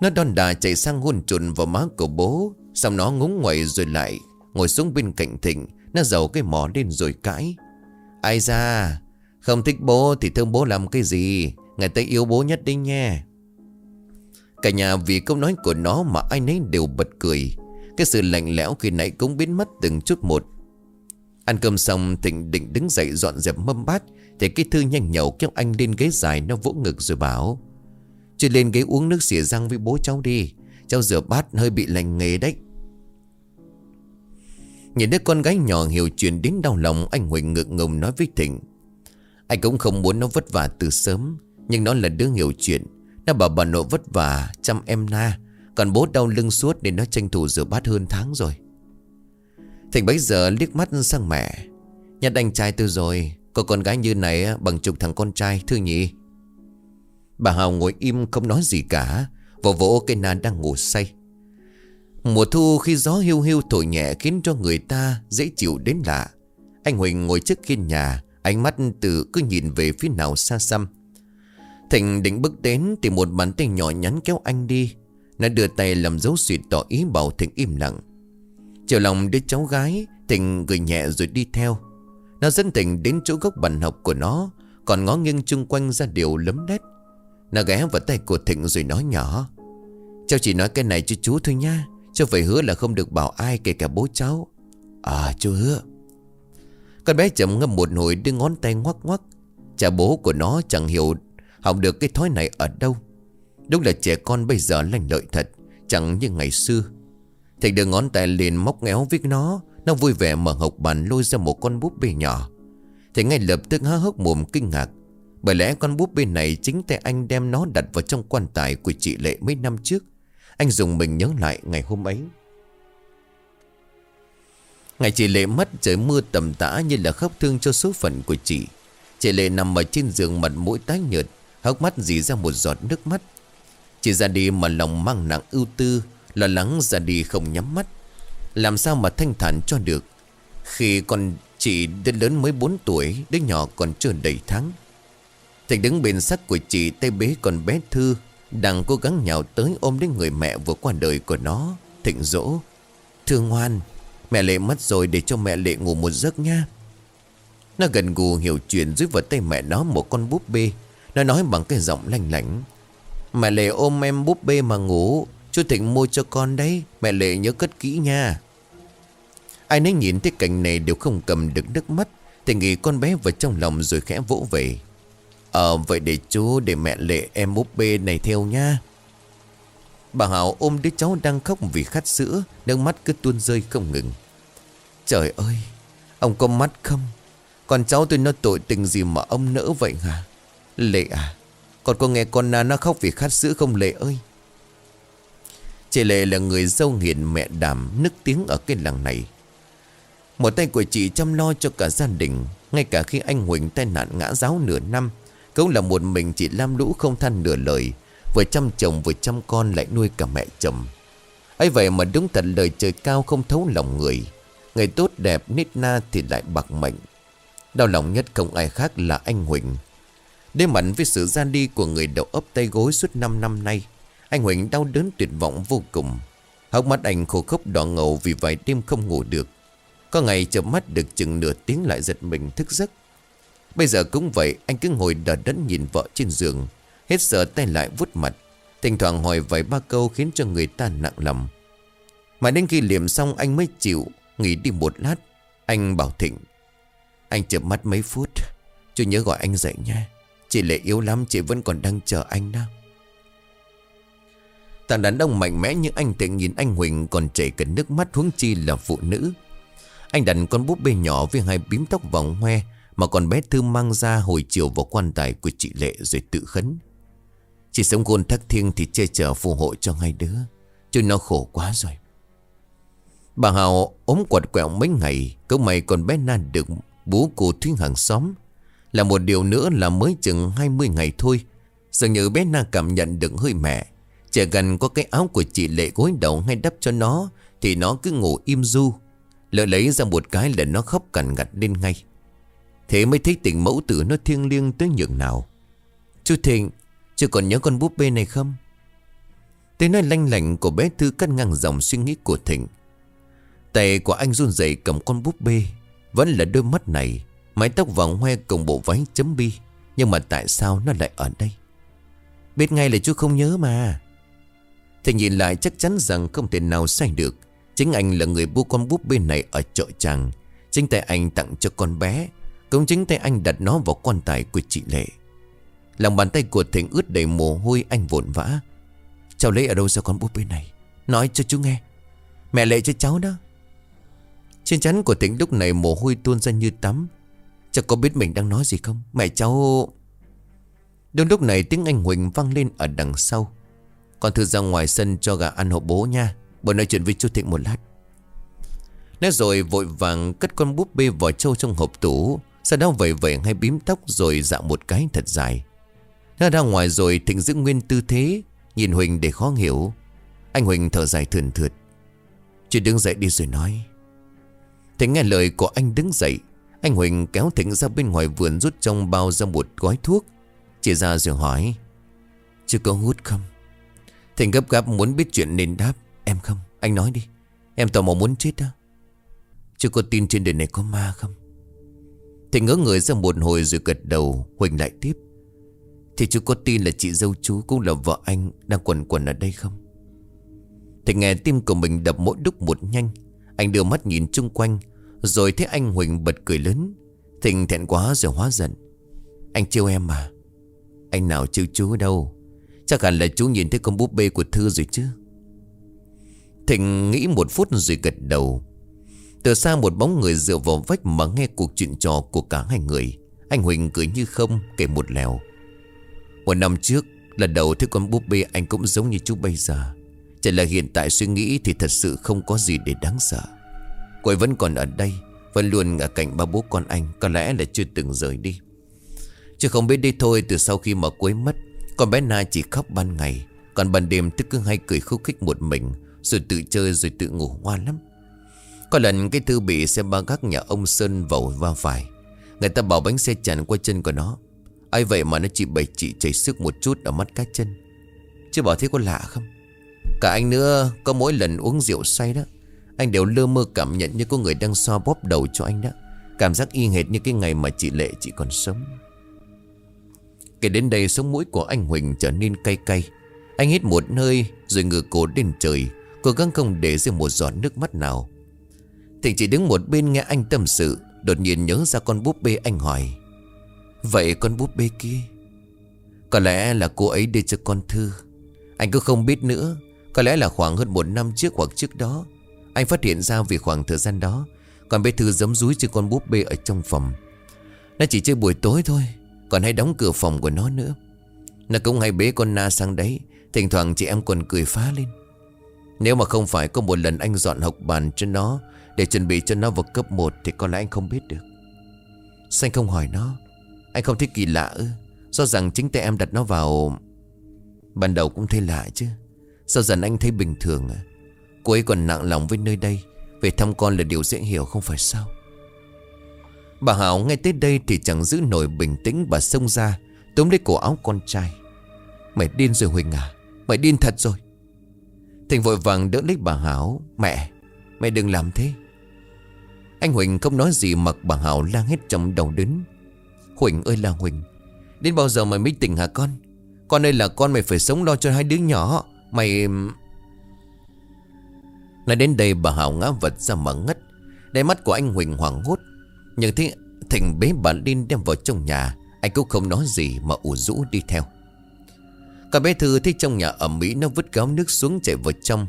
Nó đòn đà chạy sang hôn trùn vào má của bố, Xong nó ngúng ngoẩy rồi lại Ngồi xuống bên cạnh Thịnh, Nó giấu cái mỏ lên rồi cãi. Ai ra Không thích bố thì thương bố làm cái gì Ngày tới yêu bố nhất đi nha. Cả nhà vì câu nói của nó mà ai nấy đều bật cười. Cái sự lạnh lẽo khi nãy cũng biến mất từng chút một. Ăn cơm xong, Thịnh định đứng dậy dọn dẹp mâm bát, Thì cái thư nhanh nhậu kéo anh lên ghế dài, Nó vỗ ngực rồi bảo Chưa lên ghế uống nước xỉa răng với bố cháu đi, Cháu rửa bát hơi bị lành nghề đấy. Nhìn đứa con gái nhỏ hiểu chuyện đến đau lòng, Anh Huỳnh ngượng ngùng nói với Thịnh, Anh cũng không muốn nó vất vả từ sớm, Nhưng nó là đứa hiểu chuyện nó bảo bà nội vất vả chăm em na Còn bố đau lưng suốt Nên nó tranh thủ rửa bát hơn tháng rồi Thịnh bấy giờ liếc mắt sang mẹ Nhặt anh trai tôi rồi Có con gái như này bằng chục thằng con trai Thưa nhỉ Bà Hào ngồi im không nói gì cả Vỗ vỗ cây na đang ngủ say Mùa thu khi gió hiu hiu thổi nhẹ khiến cho người ta dễ chịu đến lạ. Anh Huỳnh ngồi trước khiên nhà, ánh mắt từ cứ nhìn về phía nào xa xăm. Thịnh định bước đến thì một bàn tay nhỏ nhắn kéo anh đi. Nó đưa tay làm dấu suyệt tỏ ý bảo Thịnh im lặng. Chiều lòng đứa cháu gái, Thịnh gửi nhẹ rồi đi theo. Nó dẫn Thịnh đến chỗ gốc bàn học của nó, còn ngó nghiêng chung quanh ra điều lấm đét. Nó ghé vào tay của Thịnh rồi nói nhỏ. Cháu chỉ nói cái này cho chú thôi nha. Cháu phải hứa là không được bảo ai kể cả bố cháu À chú hứa Con bé chậm ngâm một hồi đưa ngón tay ngoắc ngoắc Cha bố của nó chẳng hiểu Học được cái thói này ở đâu? Đúng là trẻ con bây giờ lành lợi thật, Chẳng như ngày xưa. Thầy đưa ngón tay lên móc ngéo với nó Nó vui vẻ mở hộp bàn lôi ra một con búp bê nhỏ. Thầy ngay lập tức há hốc mồm kinh ngạc, Bởi lẽ con búp bê này chính tay anh đem nó đặt vào trong quan tài của chị Lệ mấy năm trước. Anh dùng mình nhớ lại ngày hôm ấy. Ngày chị Lệ mất, trời mưa tầm tã như là khóc thương cho số phận của chị. Chị Lệ nằm ở trên giường mặt mũi tái nhợt Hốc mắt dì ra một giọt nước mắt. Chị ra đi mà lòng mang nặng ưu tư, Lo lắng ra đi không nhắm mắt. Làm sao mà thanh thản cho được? Khi con chị đến lớn mới 4 tuổi, Đứa nhỏ còn chưa đầy tháng. Thịnh đứng bên sắc của chị tay bế con bé Thư, đang cố gắng nhào tới ôm đến người mẹ vừa qua đời của nó, Thịnh dỗ. Thương ngoan, Mẹ Lệ mất rồi để cho mẹ Lệ ngủ một giấc nha. Nó gần gù hiểu chuyện dưới vào tay mẹ nó một con búp bê. Nó nói bằng cái giọng lanh lảnh. Mẹ Lệ ôm em búp bê mà ngủ. Chú Thịnh mua cho con đấy. Mẹ Lệ nhớ cất kỹ nha. Ai nấy nhìn thấy cảnh này đều không cầm được nước mắt. Thì nghĩ con bé vào trong lòng rồi khẽ vỗ về. Ờ vậy để chú, để mẹ lệ em búp bê này theo nha. Bà Hảo ôm đứa cháu đang khóc vì khát sữa. Nước mắt cứ tuôn rơi không ngừng. Trời ơi, Ông có mắt không? Con cháu tôi nó tội tình gì mà ông nỡ vậy hả? Lệ à Còn có nghe con na nó khóc vì khát sữa không Lệ ơi? Chị Lệ là người dâu hiền mẹ đảm Nức tiếng ở cái làng này. Một tay của chị chăm lo cho cả gia đình, Ngay cả khi anh Huỳnh tai nạn ngã giáo nửa năm, cũng là một mình chị Lam Lũ không than nửa lời, Vừa chăm chồng vừa chăm con lại nuôi cả mẹ chồng. Ấy vậy mà đúng thật lời trời cao không thấu lòng người Người tốt đẹp nít na thì lại bạc mệnh. Đau lòng nhất không ai khác là anh Huỳnh Đêm mặn với sự ra đi của người đầu ấp tay gối suốt 5 năm nay, Anh Huỳnh đau đớn tuyệt vọng vô cùng. Hốc mắt anh khô khốc đỏ ngầu vì vài đêm không ngủ được. Có ngày chợp mắt được chừng nửa tiếng lại giật mình thức giấc. Bây giờ cũng vậy, anh cứ ngồi đờ đẫn nhìn vợ trên giường, Hết sợ tay lại vút mặt, Thỉnh thoảng hỏi vài ba câu khiến cho người ta nặng lòng. Mà đến khi liệm xong anh mới chịu, Nghỉ đi một lát, Anh bảo Thịnh, Anh chợp mắt mấy phút, Chú nhớ gọi anh dậy nha Chị Lệ yếu lắm, chị vẫn còn đang chờ anh đó. Thằng đàn ông mạnh mẽ như anh Thịnh nhìn anh Huỳnh còn chảy cả nước mắt huống chi là phụ nữ. Anh đặt con búp bê nhỏ với hai bím tóc vòng hoe Mà còn bé Thư mang ra hồi chiều vào quan tài của chị Lệ rồi tự khấn. Chị sống gôn thắc thiêng thì che chở phù hộ cho hai đứa, Chứ nó khổ quá rồi. Bà Hào ốm quật quẹo mấy ngày Cậu mày còn bé Na được bố cô Thúy hàng xóm. Là một điều nữa là mới chừng 20 ngày thôi. Dường như bé Na cảm nhận được hơi mẹ. Chỉ gần có cái áo của chị Lệ gối đầu hay đắp cho nó, Thì nó cứ ngủ im du Lỡ lấy ra một cái là nó khóc cằn ngặt lên ngay. Thế mới thấy tình mẫu tử nó thiêng liêng tới nhường nào. Chú Thịnh chưa còn nhớ con búp bê này không? Tiếng nói lanh lành của bé Thư cắt ngang dòng suy nghĩ của Thịnh. Tay của anh run rẩy cầm con búp bê. Vẫn là đôi mắt này. Mái tóc vàng hoe cùng bộ váy chấm bi. Nhưng mà tại sao nó lại ở đây? Biết ngay là chú không nhớ mà. Thì nhìn lại chắc chắn rằng không thể nào sai được. Chính anh là người mua con búp bê này ở chợ chàng Chính tay anh tặng cho con bé. Cũng chính tay anh đặt nó vào quan tài của chị Lệ. Lòng bàn tay của Thịnh ướt đầy mồ hôi anh vội vã. Cháu lấy ở đâu ra con búp bê này? Nói cho chú nghe. Mẹ lệ cho cháu đó. Trên chắn của Thịnh lúc này mồ hôi tuôn ra như tắm. Cháu có biết mình đang nói gì không? Mẹ cháu Đúng lúc này tiếng anh Huỳnh vang lên ở đằng sau. Còn thư ra ngoài sân cho gà ăn hộ bố nha. Bữa nói chuyện với chú Thịnh một lát. Nói rồi vội vàng cất con búp bê vào trâu trong hộp tủ. Sau đó vẩy vẩy hai bím tóc rồi dạo một cái thật dài. Nó ra ngoài rồi Thịnh giữ nguyên tư thế, Nhìn Huỳnh để khó hiểu. Anh Huỳnh thở dài thườn thượt. Chị đứng dậy đi rồi nói. Thịnh nghe lời của anh đứng dậy anh Huỳnh kéo Thịnh ra bên ngoài vườn Rút trong bao ra một gói thuốc. Chỉ ra rồi hỏi chưa có hút không? Thịnh gấp gáp muốn biết chuyện nên đáp Em không, anh nói đi Em tò mò muốn chết đó chưa có tin trên đời này có ma không? Thịnh ngỡ người ra một hồi rồi gật đầu Huỳnh lại tiếp thì chú có tin là chị dâu chú cũng là vợ anh Đang quần quần ở đây không? Thịnh nghe tim của mình đập mỗi đúc một nhanh. Anh đưa mắt nhìn chung quanh rồi thấy anh Huỳnh bật cười lớn. Thịnh thẹn quá rồi hóa giận. Anh trêu em mà. Anh nào trêu chú đâu? Chắc hẳn là chú nhìn thấy con búp bê của Thư rồi chứ. Thịnh nghĩ một phút rồi gật đầu. Từ xa một bóng người dựa vào vách mà nghe cuộc chuyện trò của cả hai người. Anh Huỳnh cười như không, kể một lèo. Một năm trước, Lần đầu thấy con búp bê anh cũng giống như chú bây giờ. Chỉ là hiện tại suy nghĩ Thì thật sự không có gì để đáng sợ. Cô ấy vẫn còn ở đây, Vẫn luôn ở cạnh ba bố con anh, Có lẽ là chưa từng rời đi. Chứ không biết đi thôi từ sau khi mà cô ấy mất, Con bé Na chỉ khóc ban ngày, Còn ban đêm tức cứ hay cười khúc khích một mình, Rồi tự chơi rồi tự ngủ hoa lắm. Có lần cái thư bị xe ba gác nhà ông Sơn vẩu va phải, Người ta bảo bánh xe chặn qua chân của nó. Ai vậy mà nó chỉ bày chị chảy sức một chút ở mắt cá chân? Chứ bảo thế có lạ không? Cả anh nữa Có mỗi lần uống rượu say đó. Anh đều lơ mơ cảm nhận như có người đang xoa bóp đầu cho anh đó. Cảm giác y hệt như cái ngày mà chị Lệ chị còn sống. Kể đến đây, sống mũi của anh Huỳnh trở nên cay cay. Anh hít một hơi rồi ngửa cổ lên trời, Cố gắng không để rơi một giọt nước mắt nào. Thịnh chỉ đứng một bên nghe anh tâm sự, Đột nhiên nhớ ra con búp bê anh hỏi. Vậy con búp bê kia, Có lẽ là cô ấy đưa cho con Thư. Anh cứ không biết nữa, Có lẽ là khoảng hơn một năm trước hoặc trước đó anh phát hiện ra vì khoảng thời gian đó, Còn bé Thư giấm rúi chơi con búp bê ở trong phòng. Nó chỉ chơi buổi tối thôi, Còn hay đóng cửa phòng của nó nữa. Nó cũng hay bế con Na sang đấy, Thỉnh thoảng chị em còn cười phá lên. Nếu mà không phải có một lần anh dọn học bàn cho nó, Để chuẩn bị cho nó vào cấp 1 Thì có lẽ anh không biết được. Xanh không hỏi nó, anh không thấy kỳ lạ ư? Do rằng chính tay em đặt nó vào, Ban đầu cũng thấy lạ chứ. Sao dần anh thấy bình thường à? Cô ấy còn nặng lòng với nơi đây. Về thăm con là điều dễ hiểu, không phải sao? Bà Hảo ngay tới đây thì chẳng giữ nổi bình tĩnh, Bà xông ra, Túm lấy cổ áo con trai. Mày điên rồi Huỳnh à Mày điên thật rồi. Thành vội vàng đỡ lấy bà Hảo, Mẹ Mẹ đừng làm thế. Anh Huỳnh không nói gì, mặc bà Hảo lang hết trong đầu đớn Huỳnh ơi là Huỳnh, Đến bao giờ mày mới tỉnh hả con? Con ơi là con, mày phải sống lo cho hai đứa nhỏ. Mày... Nói đến đây bà Hảo ngã vật ra mà ngất. Đáy mắt của anh Huỳnh hoảng hốt. Nhưng thấy Thịnh bế bà Linh đem vào trong nhà. Anh cũng không nói gì mà ủ rũ đi theo. Cả bé Thư thấy trong nhà ẩm mỹ Nó vứt gáo nước xuống chạy vào trong.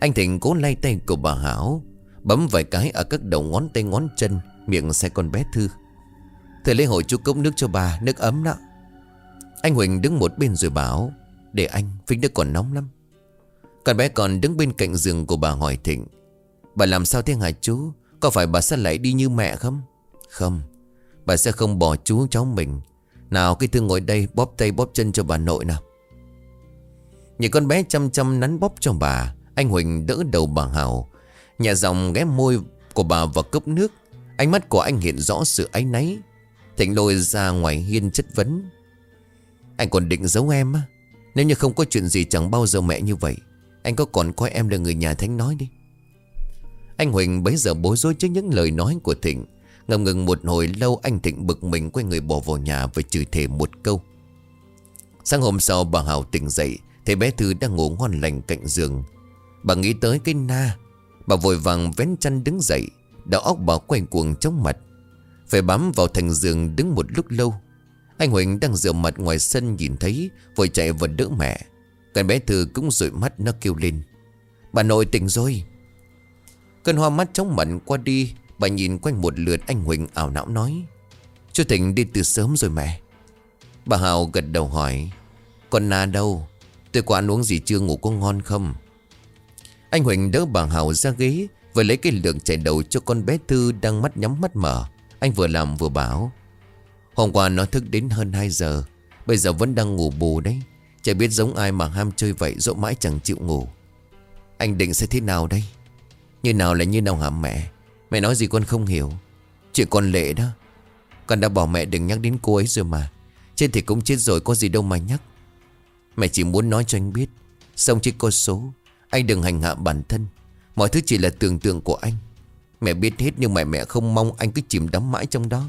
Anh Thịnh cố lay tay của bà Hảo, Bấm vài cái ở các đầu ngón tay ngón chân, Miệng xe con bé Thư. Thầy lấy hội chú cốc nước cho bà, Nước ấm đó. Anh Huỳnh đứng một bên rồi bảo, Để anh, Vinh nước còn nóng lắm. Còn bé còn đứng bên cạnh giường của bà hỏi Thịnh. Bà làm sao thế hả chú? Có phải bà sẽ lại đi như mẹ không? Không. Bà sẽ không bỏ chú cháu mình. Nào, cái thương ngồi đây, bóp tay, bóp chân cho bà nội nào. Nhìn con bé chăm chăm nắn bóp cho bà, Anh Huỳnh đỡ đầu bà Hào Nhà dòng ghé môi của bà vào cốc nước. Ánh mắt của anh hiện rõ sự áy náy. Thịnh lôi ra ngoài hiên chất vấn. Anh còn định giấu em á? Nếu như không có chuyện gì chẳng bao giờ mẹ như vậy. Anh có còn coi em là người nhà Thánh nói đi. Anh Huỳnh bấy giờ bối rối trước những lời nói của Thịnh. Ngầm ngừng một hồi lâu anh Thịnh bực mình quay người bỏ vào nhà và chửi thề một câu. Sáng hôm sau bà Hảo tỉnh dậy, Thấy bé Thư đang ngủ ngon lành cạnh giường. Bà nghĩ tới cái na, Bà vội vàng vén chăn đứng dậy, Đầu óc bà quay cuồng trong mặt. Phải bám vào thành giường đứng một lúc lâu. Anh Huỳnh đang rửa mặt ngoài sân nhìn thấy, Vội chạy vào đỡ mẹ. Còn bé Thư cũng rụi mắt nó kêu lên. Bà nội tỉnh rồi. Cơn hoa mắt chóng mặt qua đi, Bà nhìn quanh một lượt anh Huỳnh ảo não nói. Chú Thịnh đi từ sớm rồi mẹ. Bà Hào gật đầu hỏi, Con Na đâu? Tôi qua ăn uống gì chưa, ngủ có ngon không? Anh Huỳnh đỡ bà Hào ra ghế Vừa lấy cái lượng chạy đầu cho con bé Thư Đang mắt nhắm mắt mở. Anh vừa làm vừa bảo, Hôm qua nó thức đến hơn 2 giờ, Bây giờ vẫn đang ngủ bù đấy. Chả biết giống ai mà ham chơi vậy Dỗ mãi chẳng chịu ngủ. Anh định sẽ thế nào đây? Như nào là như nào hả mẹ? Mẹ nói gì con không hiểu. Chuyện con lệ đó. Con đã bỏ mẹ đừng nhắc đến cô ấy rồi mà. Trên thì cũng chết rồi, có gì đâu mà nhắc. Mẹ chỉ muốn nói cho anh biết. Xong chỉ có số. Anh đừng hành hạ bản thân. Mọi thứ chỉ là tưởng tượng của anh. Mẹ biết hết nhưng mà mẹ không mong anh cứ chìm đắm mãi trong đó.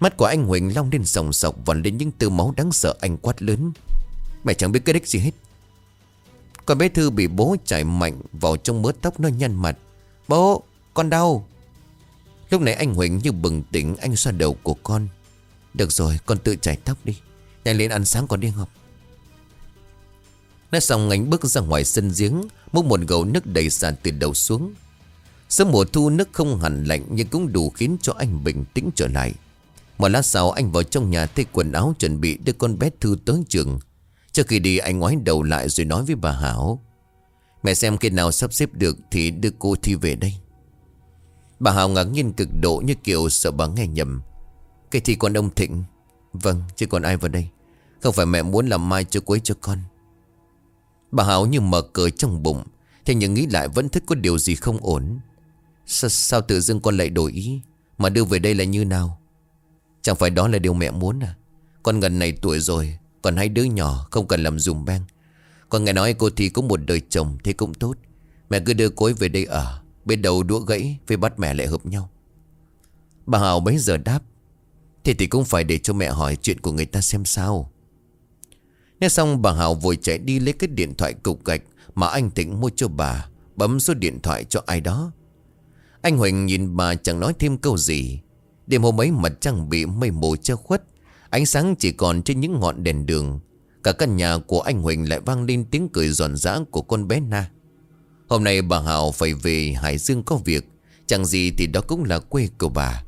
Mắt của anh Huỳnh long lên sòng sọc Vằn lên những tư máu đáng sợ anh quát lớn. Mẹ chẳng biết cái đích gì hết. Con bé Thư bị bố chảy mạnh Vào trong mớ tóc nó nhăn mặt. Bố, con đau. Lúc này anh Huỳnh như bừng tỉnh, Anh xoa đầu của con. Được rồi, con tự chải tóc đi. Nhanh lên ăn sáng còn đi học Nói xong, anh bước ra ngoài sân giếng, Múc một gầu nước đầy sàn từ đầu xuống. Sớm mùa thu nước không hẳn lạnh Nhưng cũng đủ khiến cho anh bình tĩnh trở lại. Một lát sau anh vào trong nhà thay quần áo chuẩn bị đưa con bé Thư tới trường. Trước khi đi anh ngoái đầu lại rồi nói với bà Hảo Mẹ xem khi nào sắp xếp được thì đưa cô Thi về đây. Bà Hảo ngạc nhiên cực độ như kiểu sợ bà nghe nhầm. Cái thi con ông Thịnh. Vâng chứ còn ai vào đây? Không phải mẹ muốn làm mai cho quấy cho con. Bà Hảo như mở cờ trong bụng Thế nhưng nghĩ lại vẫn thích có điều gì không ổn. Sao, Sao tự dưng con lại đổi ý? Mà đưa về đây là như nào? Chẳng phải đó là điều mẹ muốn à? Con gần này tuổi rồi, Còn hai đứa nhỏ không cần làm dùm beng Con nghe nói cô thì có một đời chồng Thế cũng tốt. Mẹ cứ đưa cối về đây ở, Bên đầu đũa gãy với bắt mẹ lại hợp nhau. Bà Hảo bấy giờ đáp, Thế thì cũng phải để cho mẹ hỏi chuyện của người ta xem sao. Nghe xong, bà Hảo vội chạy đi lấy cái điện thoại cục gạch Mà anh Tĩnh mua cho bà, Bấm số điện thoại cho ai đó. Anh Huỳnh nhìn bà chẳng nói thêm câu gì. Đêm hôm ấy mặt trăng bị mây mù che khuất, Ánh sáng chỉ còn trên những ngọn đèn đường. Cả căn nhà của anh Huỳnh lại vang lên tiếng cười giòn giã của con bé Na. Hôm nay bà Hảo phải về Hải Dương có việc, Chẳng gì thì đó cũng là quê của bà.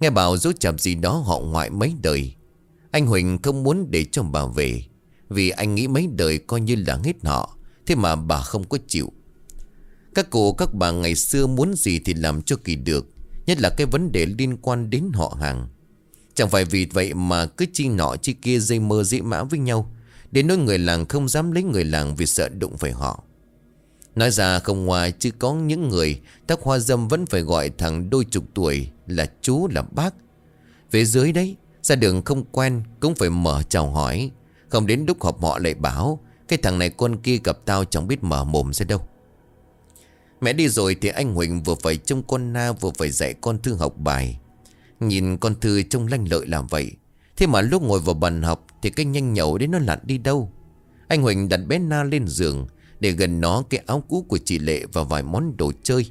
Nghe bảo dấu chạp gì đó họ ngoại mấy đời. Anh Huỳnh không muốn để cho bà về, Vì anh nghĩ mấy đời coi như là hết họ Thế mà bà không có chịu. Các cụ các bà ngày xưa muốn gì thì làm cho kỳ được. Nhất là cái vấn đề liên quan đến họ hàng. Chẳng phải vì vậy mà cứ chi nọ chi kia dây mơ dĩ mã với nhau Đến nỗi người làng không dám lấy người làng vì sợ đụng phải họ. Nói ra không ngoài, chứ có những người Tắc hoa dâm vẫn phải gọi thằng đôi chục tuổi là chú là bác. Về dưới đấy, Ra đường không quen, cũng phải mở chào hỏi. Không đến lúc họp họ lại bảo, Cái thằng này con kia gặp tao chẳng biết mở mồm ra đâu. Mẹ đi rồi thì anh Huỳnh vừa phải trông con Na, vừa phải dạy con Thư học bài. Nhìn con Thư trông lanh lợi làm vậy, Thế mà lúc ngồi vào bàn học Thì cái nhanh nhậu đấy nó lặn đi đâu? Anh Huỳnh đặt bé Na lên giường Để gần nó cái áo cũ của chị Lệ Và vài món đồ chơi.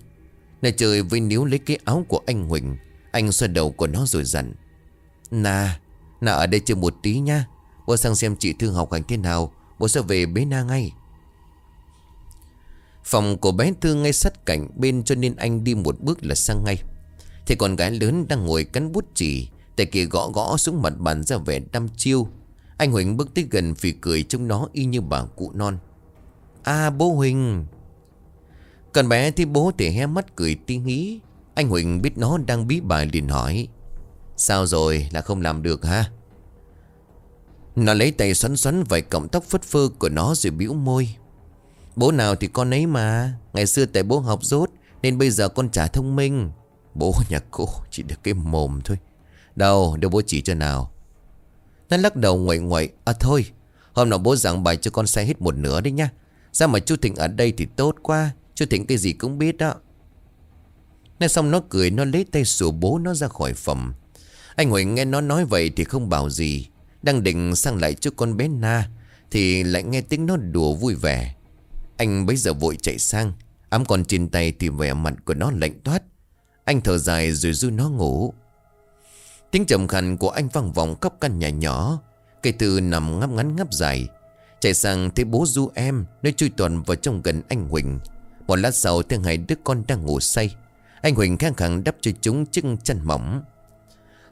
Này trời với níu lấy cái áo của anh Huỳnh, Anh xoa đầu của nó rồi dặn, Na Na ở đây chờ một tí nha Bố sang xem chị thư học hành thế nào, Bố sẽ về bế Na ngay. Phòng của bé Thương ngay sát cạnh bên cho nên anh đi một bước là sang ngay. Thì con gái lớn đang ngồi cắn bút chỉ Tay kia gõ gõ xuống mặt bàn ra vẻ đăm chiêu. Anh Huỳnh bước tới gần vì cười trông nó y như bà cụ non. À bố Huỳnh. Còn bé thì bố thì hé mắt cười tí ý Anh Huỳnh biết nó đang bí bài liền hỏi. Sao rồi? Là không làm được ha Nó lấy tay xoắn xoắn vài cọng tóc phất phơ của nó rồi bĩu môi. Bố nào thì con ấy mà. Ngày xưa tại bố học rốt, Nên bây giờ con chả thông minh. Bố nhà cô chỉ được cái mồm thôi. Đâu để bố chỉ cho nào. Nó lắc đầu ngoại ngoại À thôi, Hôm nào bố giảng bài cho con sai hết một nửa đấy nha. Sao mà chú Thịnh ở đây thì tốt quá, Chú Thịnh cái gì cũng biết đó. Nói xong nó cười, Nó lấy tay sủa bố nó ra khỏi phòng. Anh Huệ nghe nó nói vậy thì không bảo gì. Đang định sang lại cho con bé Na, Thì lại nghe tiếng nó đùa vui vẻ. Anh bấy giờ vội chạy sang. Ám còn trên tay thì vẻ mặt của nó lạnh toát. Anh thở dài rồi du nó ngủ. Tiếng trầm khăn của anh vang vọng khắp căn nhà nhỏ. Cây từ nằm ngắp ngắn ngắp dài. Chạy sang thấy bố du em, Nơi chui toàn vào trong gần anh Huỳnh. Một lát sau thấy hai đứa con đang ngủ say. Anh Huỳnh khang khẳng đắp cho chúng chiếc chăn mỏng.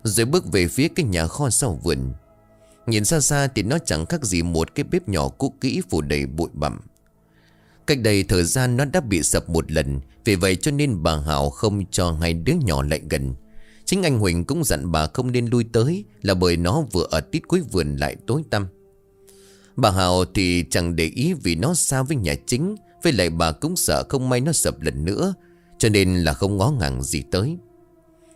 Rồi bước về phía cái nhà kho sau vườn. Nhìn xa xa thì nó chẳng khác gì một cái bếp nhỏ cũ kỹ phủ đầy bụi bặm. Cách đây thời gian nó đã bị sập một lần, Vì vậy cho nên bà Hảo không cho hai đứa nhỏ lại gần. Chính anh Huỳnh cũng dặn bà không nên lui tới, Là bởi nó vừa ở tít cuối vườn lại tối tăm. Bà Hảo thì chẳng để ý vì nó xa với nhà chính, Với lại bà cũng sợ không may nó sập lần nữa, Cho nên là không ngó ngàng gì tới.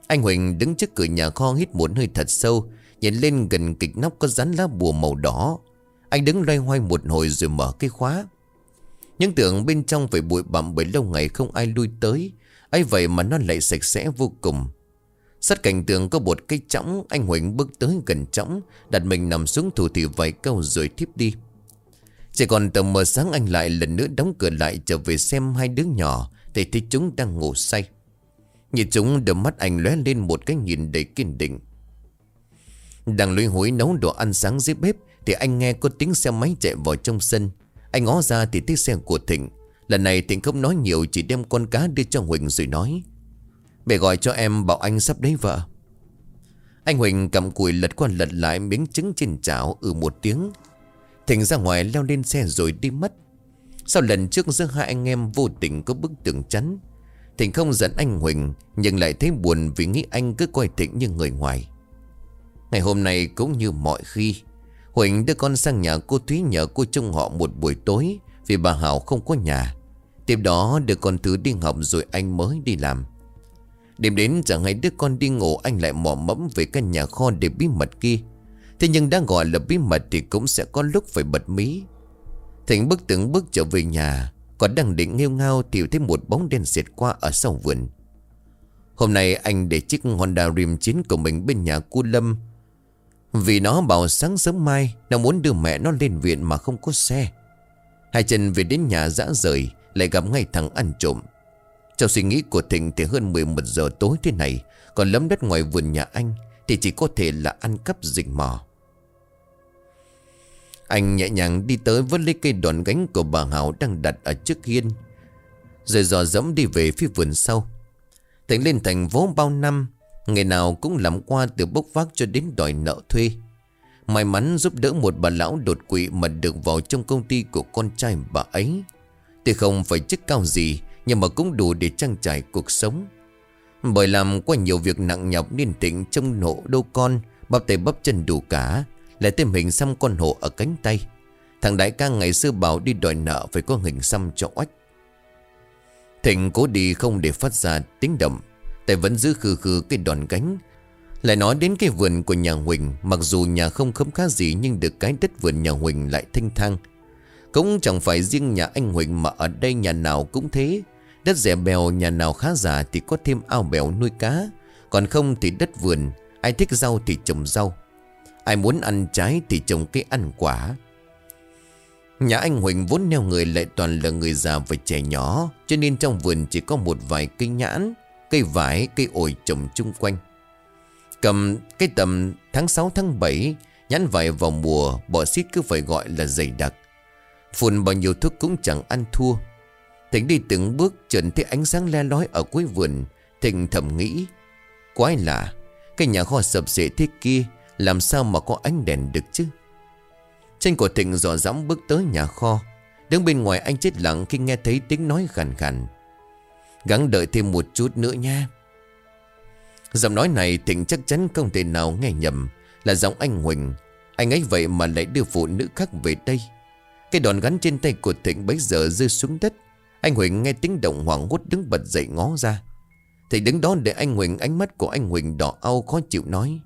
Anh Huỳnh đứng trước cửa nhà kho hít một hơi thật sâu, Nhìn lên gần kịch nóc có rắn lá bùa màu đỏ. Anh đứng loay hoay một hồi rồi mở cái khóa những tưởng bên trong phải bụi bặm bởi lâu ngày không ai lui tới. Ấy vậy mà nó lại sạch sẽ vô cùng. Sát cảnh tường có một cây trống Anh Huỳnh bước tới gần trống Đặt mình nằm xuống thủ thị vài câu rồi thiếp đi. Chỉ còn tầm mờ sáng anh lại lần nữa đóng cửa lại Trở về xem hai đứa nhỏ, Thì thấy chúng đang ngủ say. Nhìn chúng, đôi mắt anh lóe lên một cái nhìn đầy kiên định. Đang lưỡi hối nấu đồ ăn sáng dưới bếp, Thì anh nghe có tiếng xe máy chạy vào trong sân. Anh ngó ra thì thấy xe của Thịnh. Lần này Thịnh không nói nhiều, Chỉ đem con cá đưa cho Huỳnh rồi nói. Mẹ gọi cho em, bảo anh sắp đấy vợ. Anh Huỳnh cầm cùi lật qua lật lại, miếng trứng trên chảo ừ một tiếng. Thịnh ra ngoài leo lên xe rồi đi mất. Sau lần trước giữa hai anh em vô tình có bức tường chắn, Thịnh không giận anh Huỳnh, Nhưng lại thấy buồn vì nghĩ anh cứ coi Thịnh như người ngoài. Ngày hôm nay cũng như mọi khi Huỳnh đưa con sang nhà cô Thúy nhờ cô trông họ một buổi tối Vì bà Hảo không có nhà. Tiếp đó đưa con Thứ đi học rồi anh mới đi làm. Đêm đến chẳng hay đứa con đi ngủ, Anh lại mò mẫm về căn nhà kho để bí mật kia. Thế nhưng đang gọi là bí mật Thì cũng sẽ có lúc phải bật mí. Thịnh bước từng bước trở về nhà, Còn đang định nghêu ngao Thì thấy một bóng đen xẹt qua ở sau vườn. Hôm nay anh để chiếc Honda Rim 9 của mình bên nhà cô Lâm vì nó bảo sáng sớm mai, Nó muốn đưa mẹ nó lên viện mà không có xe. Hai chân về đến nhà dã rời, Lại gặp ngay thằng ăn trộm. Trong suy nghĩ của Thịnh thì hơn 11 giờ tối thế này, Còn lấm đất ngoài vườn nhà anh Thì chỉ có thể là ăn cắp dịch mò. Anh nhẹ nhàng đi tới vớt lấy cây đòn gánh của bà Hảo đang đặt ở trước hiên, Rồi dò dẫm đi về phía vườn sau. Thịnh lên thành phố bao năm Ngày nào cũng làm qua từ bốc vác cho đến đòi nợ thuê. May mắn giúp đỡ một bà lão đột quỵ mà được vào trong công ty của con trai bà ấy. Tuy không phải chức cao gì, nhưng mà cũng đủ để trang trải cuộc sống. Bởi làm qua nhiều việc nặng nhọc Nên tịnh trong nộ đô con, Bắp tay bắp chân đủ cả, Lại thêm hình xăm con hổ ở cánh tay. Thằng đại ca ngày xưa bảo đi đòi nợ Phải có hình xăm cho oách. Thịnh cố đi không để phát ra tiếng động Tay vẫn giữ khư khư cái đòn gánh. Lại nói đến cái vườn của nhà Huỳnh, Mặc dù nhà không khấm khá gì Nhưng được cái đất vườn nhà Huỳnh lại thanh thang. Cũng chẳng phải riêng nhà anh Huỳnh Mà ở đây nhà nào cũng thế. Đất rẻ bèo nhà nào khá giả thì có thêm ao bèo nuôi cá. Còn không thì đất vườn, Ai thích rau thì trồng rau. Ai muốn ăn trái thì trồng cây ăn quả. Nhà anh Huỳnh vốn neo người lại toàn là người già và trẻ nhỏ, Cho nên trong vườn chỉ có một vài cây nhãn. Cây vải, cây ổi trồng chung quanh. Cầm cái tầm tháng 6 tháng 7 Nhãn vải vào mùa Bọ xít cứ phải gọi là dày đặc. Phun bao nhiêu thuốc cũng chẳng ăn thua. Thịnh đi từng bước trần thấy ánh sáng le lói ở cuối vườn. Thịnh thầm nghĩ Quái lạ Cái nhà kho sập sệ thế kia Làm sao mà có ánh đèn được chứ? Chân của Thịnh dò dẫm bước tới nhà kho. Đứng bên ngoài anh chết lặng khi nghe thấy tiếng nói khàn khàn. Gắng đợi thêm một chút nữa nha. Giọng nói này Thịnh chắc chắn không thể nào nghe nhầm. Là giọng anh Huỳnh. Anh ấy vậy mà lại đưa phụ nữ khác về đây. Cái đòn gắn trên tay của Thịnh bấy giờ rơi xuống đất. Anh Huỳnh nghe tiếng động hoảng hốt đứng bật dậy ngó ra. Thịnh đứng đó để anh Huỳnh Ánh mắt của anh Huỳnh đỏ au khó chịu nói.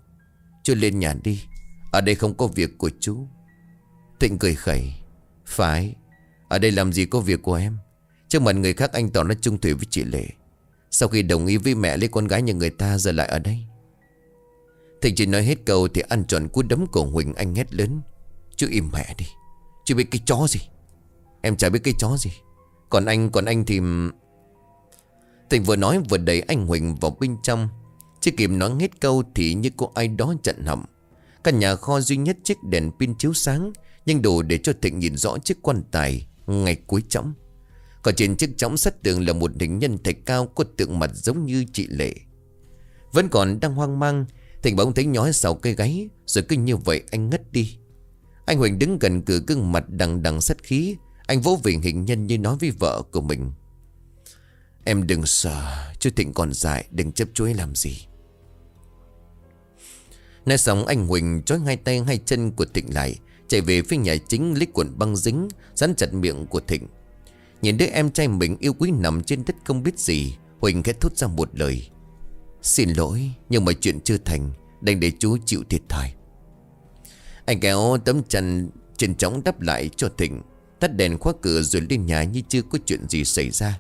Chưa lên nhà đi. Ở đây không có việc của chú. Thịnh cười khẩy. Phải. Ở đây làm gì có việc của em? Trước mặt người khác anh tỏ ra trung thủy với chị Lệ. Sau khi đồng ý với mẹ lấy con gái nhà người ta Giờ lại ở đây. Thịnh chỉ nói hết câu Thì ăn tròn cú đấm của Huỳnh anh hét lớn. Chứ im mẹ đi. Chứ biết cái chó gì? Em chả biết cái chó gì. Còn anh còn anh thì Thịnh vừa nói vừa đẩy anh Huỳnh vào bên trong. Chưa kịp nói hết câu Thì như có ai đó chặn hầm Căn nhà kho duy nhất chiếc đèn pin chiếu sáng, Nhưng đủ để cho Thịnh nhìn rõ chiếc quan tài Ngày cuối chóng còn trên chiếc chõng sắt tường là một hình nhân thạch cao Có tượng mặt giống như chị Lệ. Vẫn còn đang hoang mang thỉnh bỗng thấy nhói sau cây gáy, Rồi cứ như vậy anh ngất đi. Anh Huỳnh đứng gần cửa gương mặt đằng đằng sắt khí, Anh vỗ về hình nhân như nói với vợ của mình. Em đừng sợ, Chú Thịnh còn dại, Đừng chấp chuối làm gì. Nói xong, anh Huỳnh trói hai tay hai chân của Thịnh lại, Chạy về phía nhà chính lấy cuộn băng dính, Dán chặt miệng của Thịnh. Nhìn đứa em trai mình yêu quý nằm trên đất không biết gì, Huỳnh khẽ thốt ra một lời. Xin lỗi, Nhưng mà chuyện chưa thành, Đành để chú chịu thiệt thòi. Anh kéo tấm chăn trên trống đắp lại cho Thịnh, Tắt đèn khóa cửa rồi lên nhà như chưa có chuyện gì xảy ra.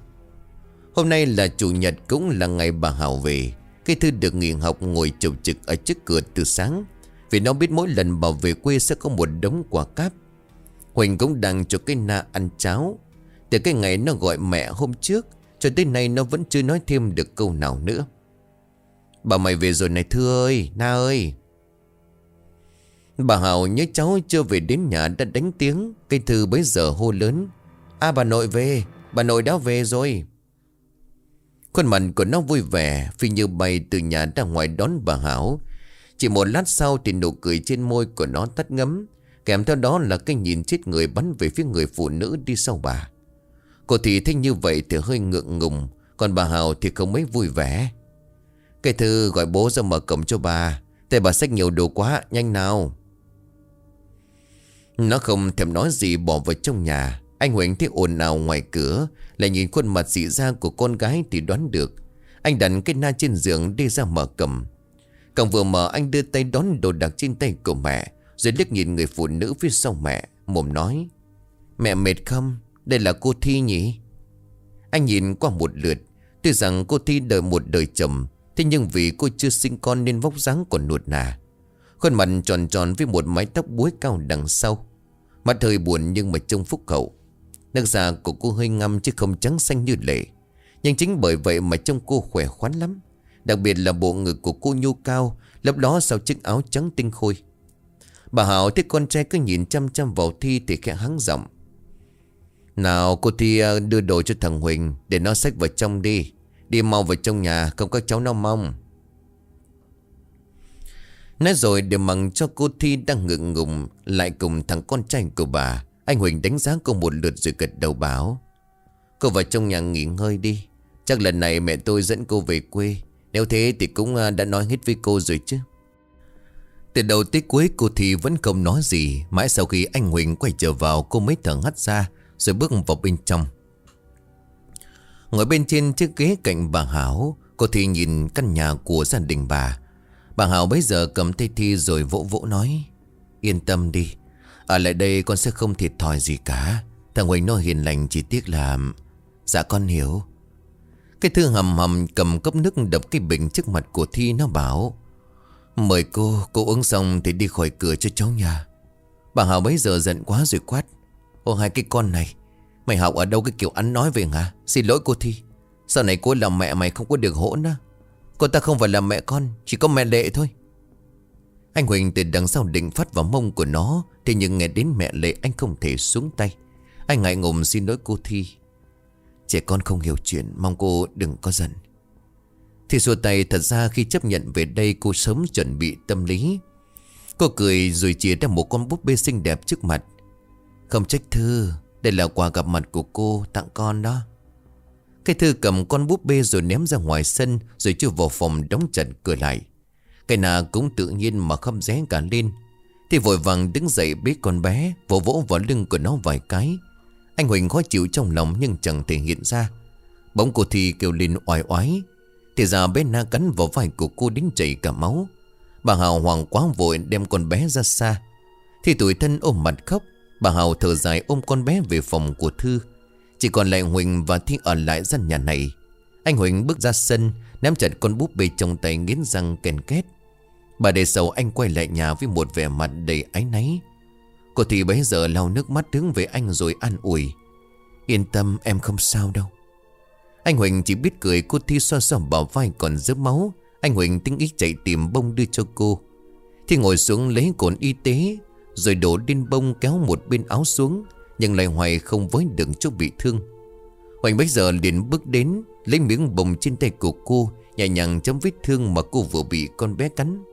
Hôm nay là chủ nhật cũng là ngày bà Hảo về Cây Thư được nghỉ học ngồi chầu trực ở trước cửa từ sáng. Vì nó biết mỗi lần bảo về quê sẽ có một đống quả cáp. Huỳnh cũng đang cho cây na ăn cháo từ cái ngày nó gọi mẹ hôm trước, Cho tới nay nó vẫn chưa nói thêm được câu nào nữa. Bà mày về rồi này thưa ơi, Na ơi. Bà Hảo nhớ cháu chưa về đến nhà đã đánh tiếng Cây Thư bấy giờ hô lớn. À bà nội về, Bà nội đã về rồi. Khuôn mặt của nó vui vẻ, Phi như bay từ nhà ra ngoài đón bà Hảo. Chỉ một lát sau thì nụ cười trên môi của nó tắt ngấm. Kèm theo đó là cái nhìn chết người bắn về phía người phụ nữ đi sau bà. Cô thì thấy như vậy thì hơi ngượng ngùng, Còn bà hào thì không mấy vui vẻ. Cây thư gọi bố ra mở cổng cho bà Tại bà xách nhiều đồ quá, Nhanh nào. Nó không thèm nói gì, bỏ vào trong nhà. Anh Huỳnh thấy ồn ào ngoài cửa, Lại nhìn khuôn mặt dị ra của con gái Thì đoán được. Anh đặt cái na trên giường đi ra mở cầm Cổng vừa mở, anh đưa tay đón đồ đặc trên tay của mẹ, Rồi liếc nhìn người phụ nữ phía sau mẹ, Mồm nói, Mẹ mệt không? Đây là cô Thi nhỉ? Anh nhìn qua một lượt, Tuy rằng cô Thi đợi một đời chồng, Thế nhưng vì cô chưa sinh con nên vóc dáng còn nuột nà. Khuôn mặt tròn tròn với một mái tóc búi cao đằng sau. Mặt hơi buồn nhưng mà trông phúc hậu. Nước da của cô hơi ngâm chứ không trắng xanh như lệ. Nhưng chính bởi vậy mà trông cô khỏe khoắn lắm. Đặc biệt là bộ ngực của cô nhô cao, Lấp đó sau chiếc áo trắng tinh khôi. Bà Hảo thấy con trai cứ nhìn chăm chăm vào Thi thì khẽ hắng giọng. Nào, cô Thi à, đưa đồ cho thằng Huỳnh Để nó xách vào trong đi. Đi mau vào trong nhà, Không các cháu nó mong. Nói rồi, để mặn cho cô Thi đang ngượng ngùng, Lại cùng thằng con trai của bà. Anh Huỳnh đánh giá cô một lượt rồi gật đầu báo Cô vào trong nhà nghỉ ngơi đi. Chắc lần này mẹ tôi dẫn cô về quê. Nếu thế thì cũng à, đã nói hết với cô rồi chứ. Từ đầu tới cuối, cô Thi vẫn không nói gì. Mãi sau khi anh Huỳnh quay trở vào, Cô mới thở hắt ra. Rồi bước vào bên trong. Ngồi bên trên chiếc ghế cạnh bà Hảo, Cô Thi nhìn căn nhà của gia đình bà. Bà Hảo bây giờ cầm tay Thi rồi vỗ vỗ nói, Yên tâm đi, Ở lại đây con sẽ không thiệt thòi gì cả. Thằng Huỳnh nó hiền lành chỉ tiếc là Dạ con hiểu. Cái thư hầm hầm cầm cốc nước đập cái bình trước mặt của Thi nó bảo, Mời cô Cô uống xong thì đi khỏi cửa cho cháu nhà Bà Hảo bấy giờ giận quá rồi quát Ô, hai cái con này. Mày học ở đâu cái kiểu ăn nói về hả? Xin lỗi cô Thi. Sau này cô làm mẹ mày không có được hỗn á Cô ta không phải là mẹ con, Chỉ có mẹ lệ thôi. Anh Huỳnh từ đằng sau định phát vào mông của nó, Thế nhưng nghe đến mẹ lệ, anh không thể xuống tay. Anh ngại ngùng xin lỗi cô Thi. Trẻ con không hiểu chuyện, Mong cô đừng có giận. Thì xua tay, thật ra khi chấp nhận về đây, Cô sớm chuẩn bị tâm lý. Cô cười rồi chia ra một con búp bê xinh đẹp trước mặt. Không trách Thư, Đây là quà gặp mặt của cô tặng con đó. Cái Thư cầm con búp bê rồi ném ra ngoài sân, Rồi chưa vào phòng đóng chặt cửa lại. Cái nào cũng tự nhiên mà không ré cả lên. Thì vội vàng đứng dậy bế con bé, Vỗ vỗ vào lưng của nó vài cái. Anh Huỳnh khó chịu trong lòng nhưng chẳng thể hiện ra. Bóng cô Thi kêu lên oai oái. Thì ra bé Na cắn vào vai của cô đến chảy cả máu. Bà Hào hoàng quá vội đem con bé ra xa. Thì tuổi thân ôm mặt khóc. Bà Hào thở dài ôm con bé về phòng của Thư. Chỉ còn lại Huỳnh và Thi ở lại gian nhà này. Anh Huỳnh bước ra sân, Nắm chặt con búp bê trong tay nghiến răng kèn két. Bà để sầu anh quay lại nhà với một vẻ mặt đầy áy náy. Cô thi bấy giờ lau nước mắt đứng về anh rồi an ủi. Yên tâm, em không sao đâu. Anh Huỳnh chỉ biết cười, cô Thi xoa xoa bảo vai còn rớt máu. Anh Huỳnh tính ý chạy tìm bông đưa cho cô. Thì ngồi xuống lấy cồn y tế rồi đổ đinh bông kéo một bên áo xuống, Nhưng lại hoài không với được chỗ bị thương. Hoành bây giờ liền bước đến, Lấy miếng bông trên tay của cô, Nhẹ nhàng chấm vết thương mà cô vừa bị con bé cắn.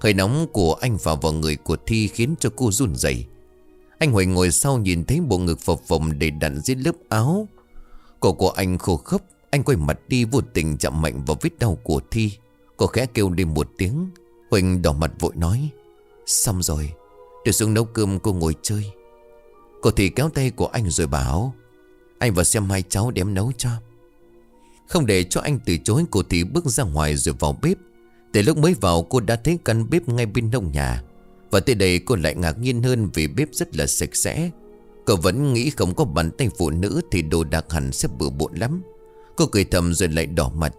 Hơi nóng của anh vào vào người của Thi Khiến cho cô run rẩy. Anh Huỳnh ngồi sau nhìn thấy bộ ngực phập phồng để đặn dưới lớp áo. Cổ của anh khô khốc, Anh quay mặt đi vô tình chạm mạnh vào vết đau của Thi. Cô khẽ kêu đi một tiếng. Huỳnh đỏ mặt vội nói, Xong rồi Tôi xuống nấu cơm, cô ngồi chơi. Cô thì kéo tay của anh rồi bảo, Anh vào xem hai cháu đem nấu cho. Không để cho anh từ chối, Cô thì bước ra ngoài rồi vào bếp. Từ lúc mới vào, cô đã thấy căn bếp ngay bên nông nhà. Và tới đây, cô lại ngạc nhiên hơn Vì bếp rất là sạch sẽ. Cô vẫn nghĩ không có bàn tay phụ nữ Thì đồ đạc hẳn sẽ bừa bộn lắm. Cô cười thầm rồi lại đỏ mặt.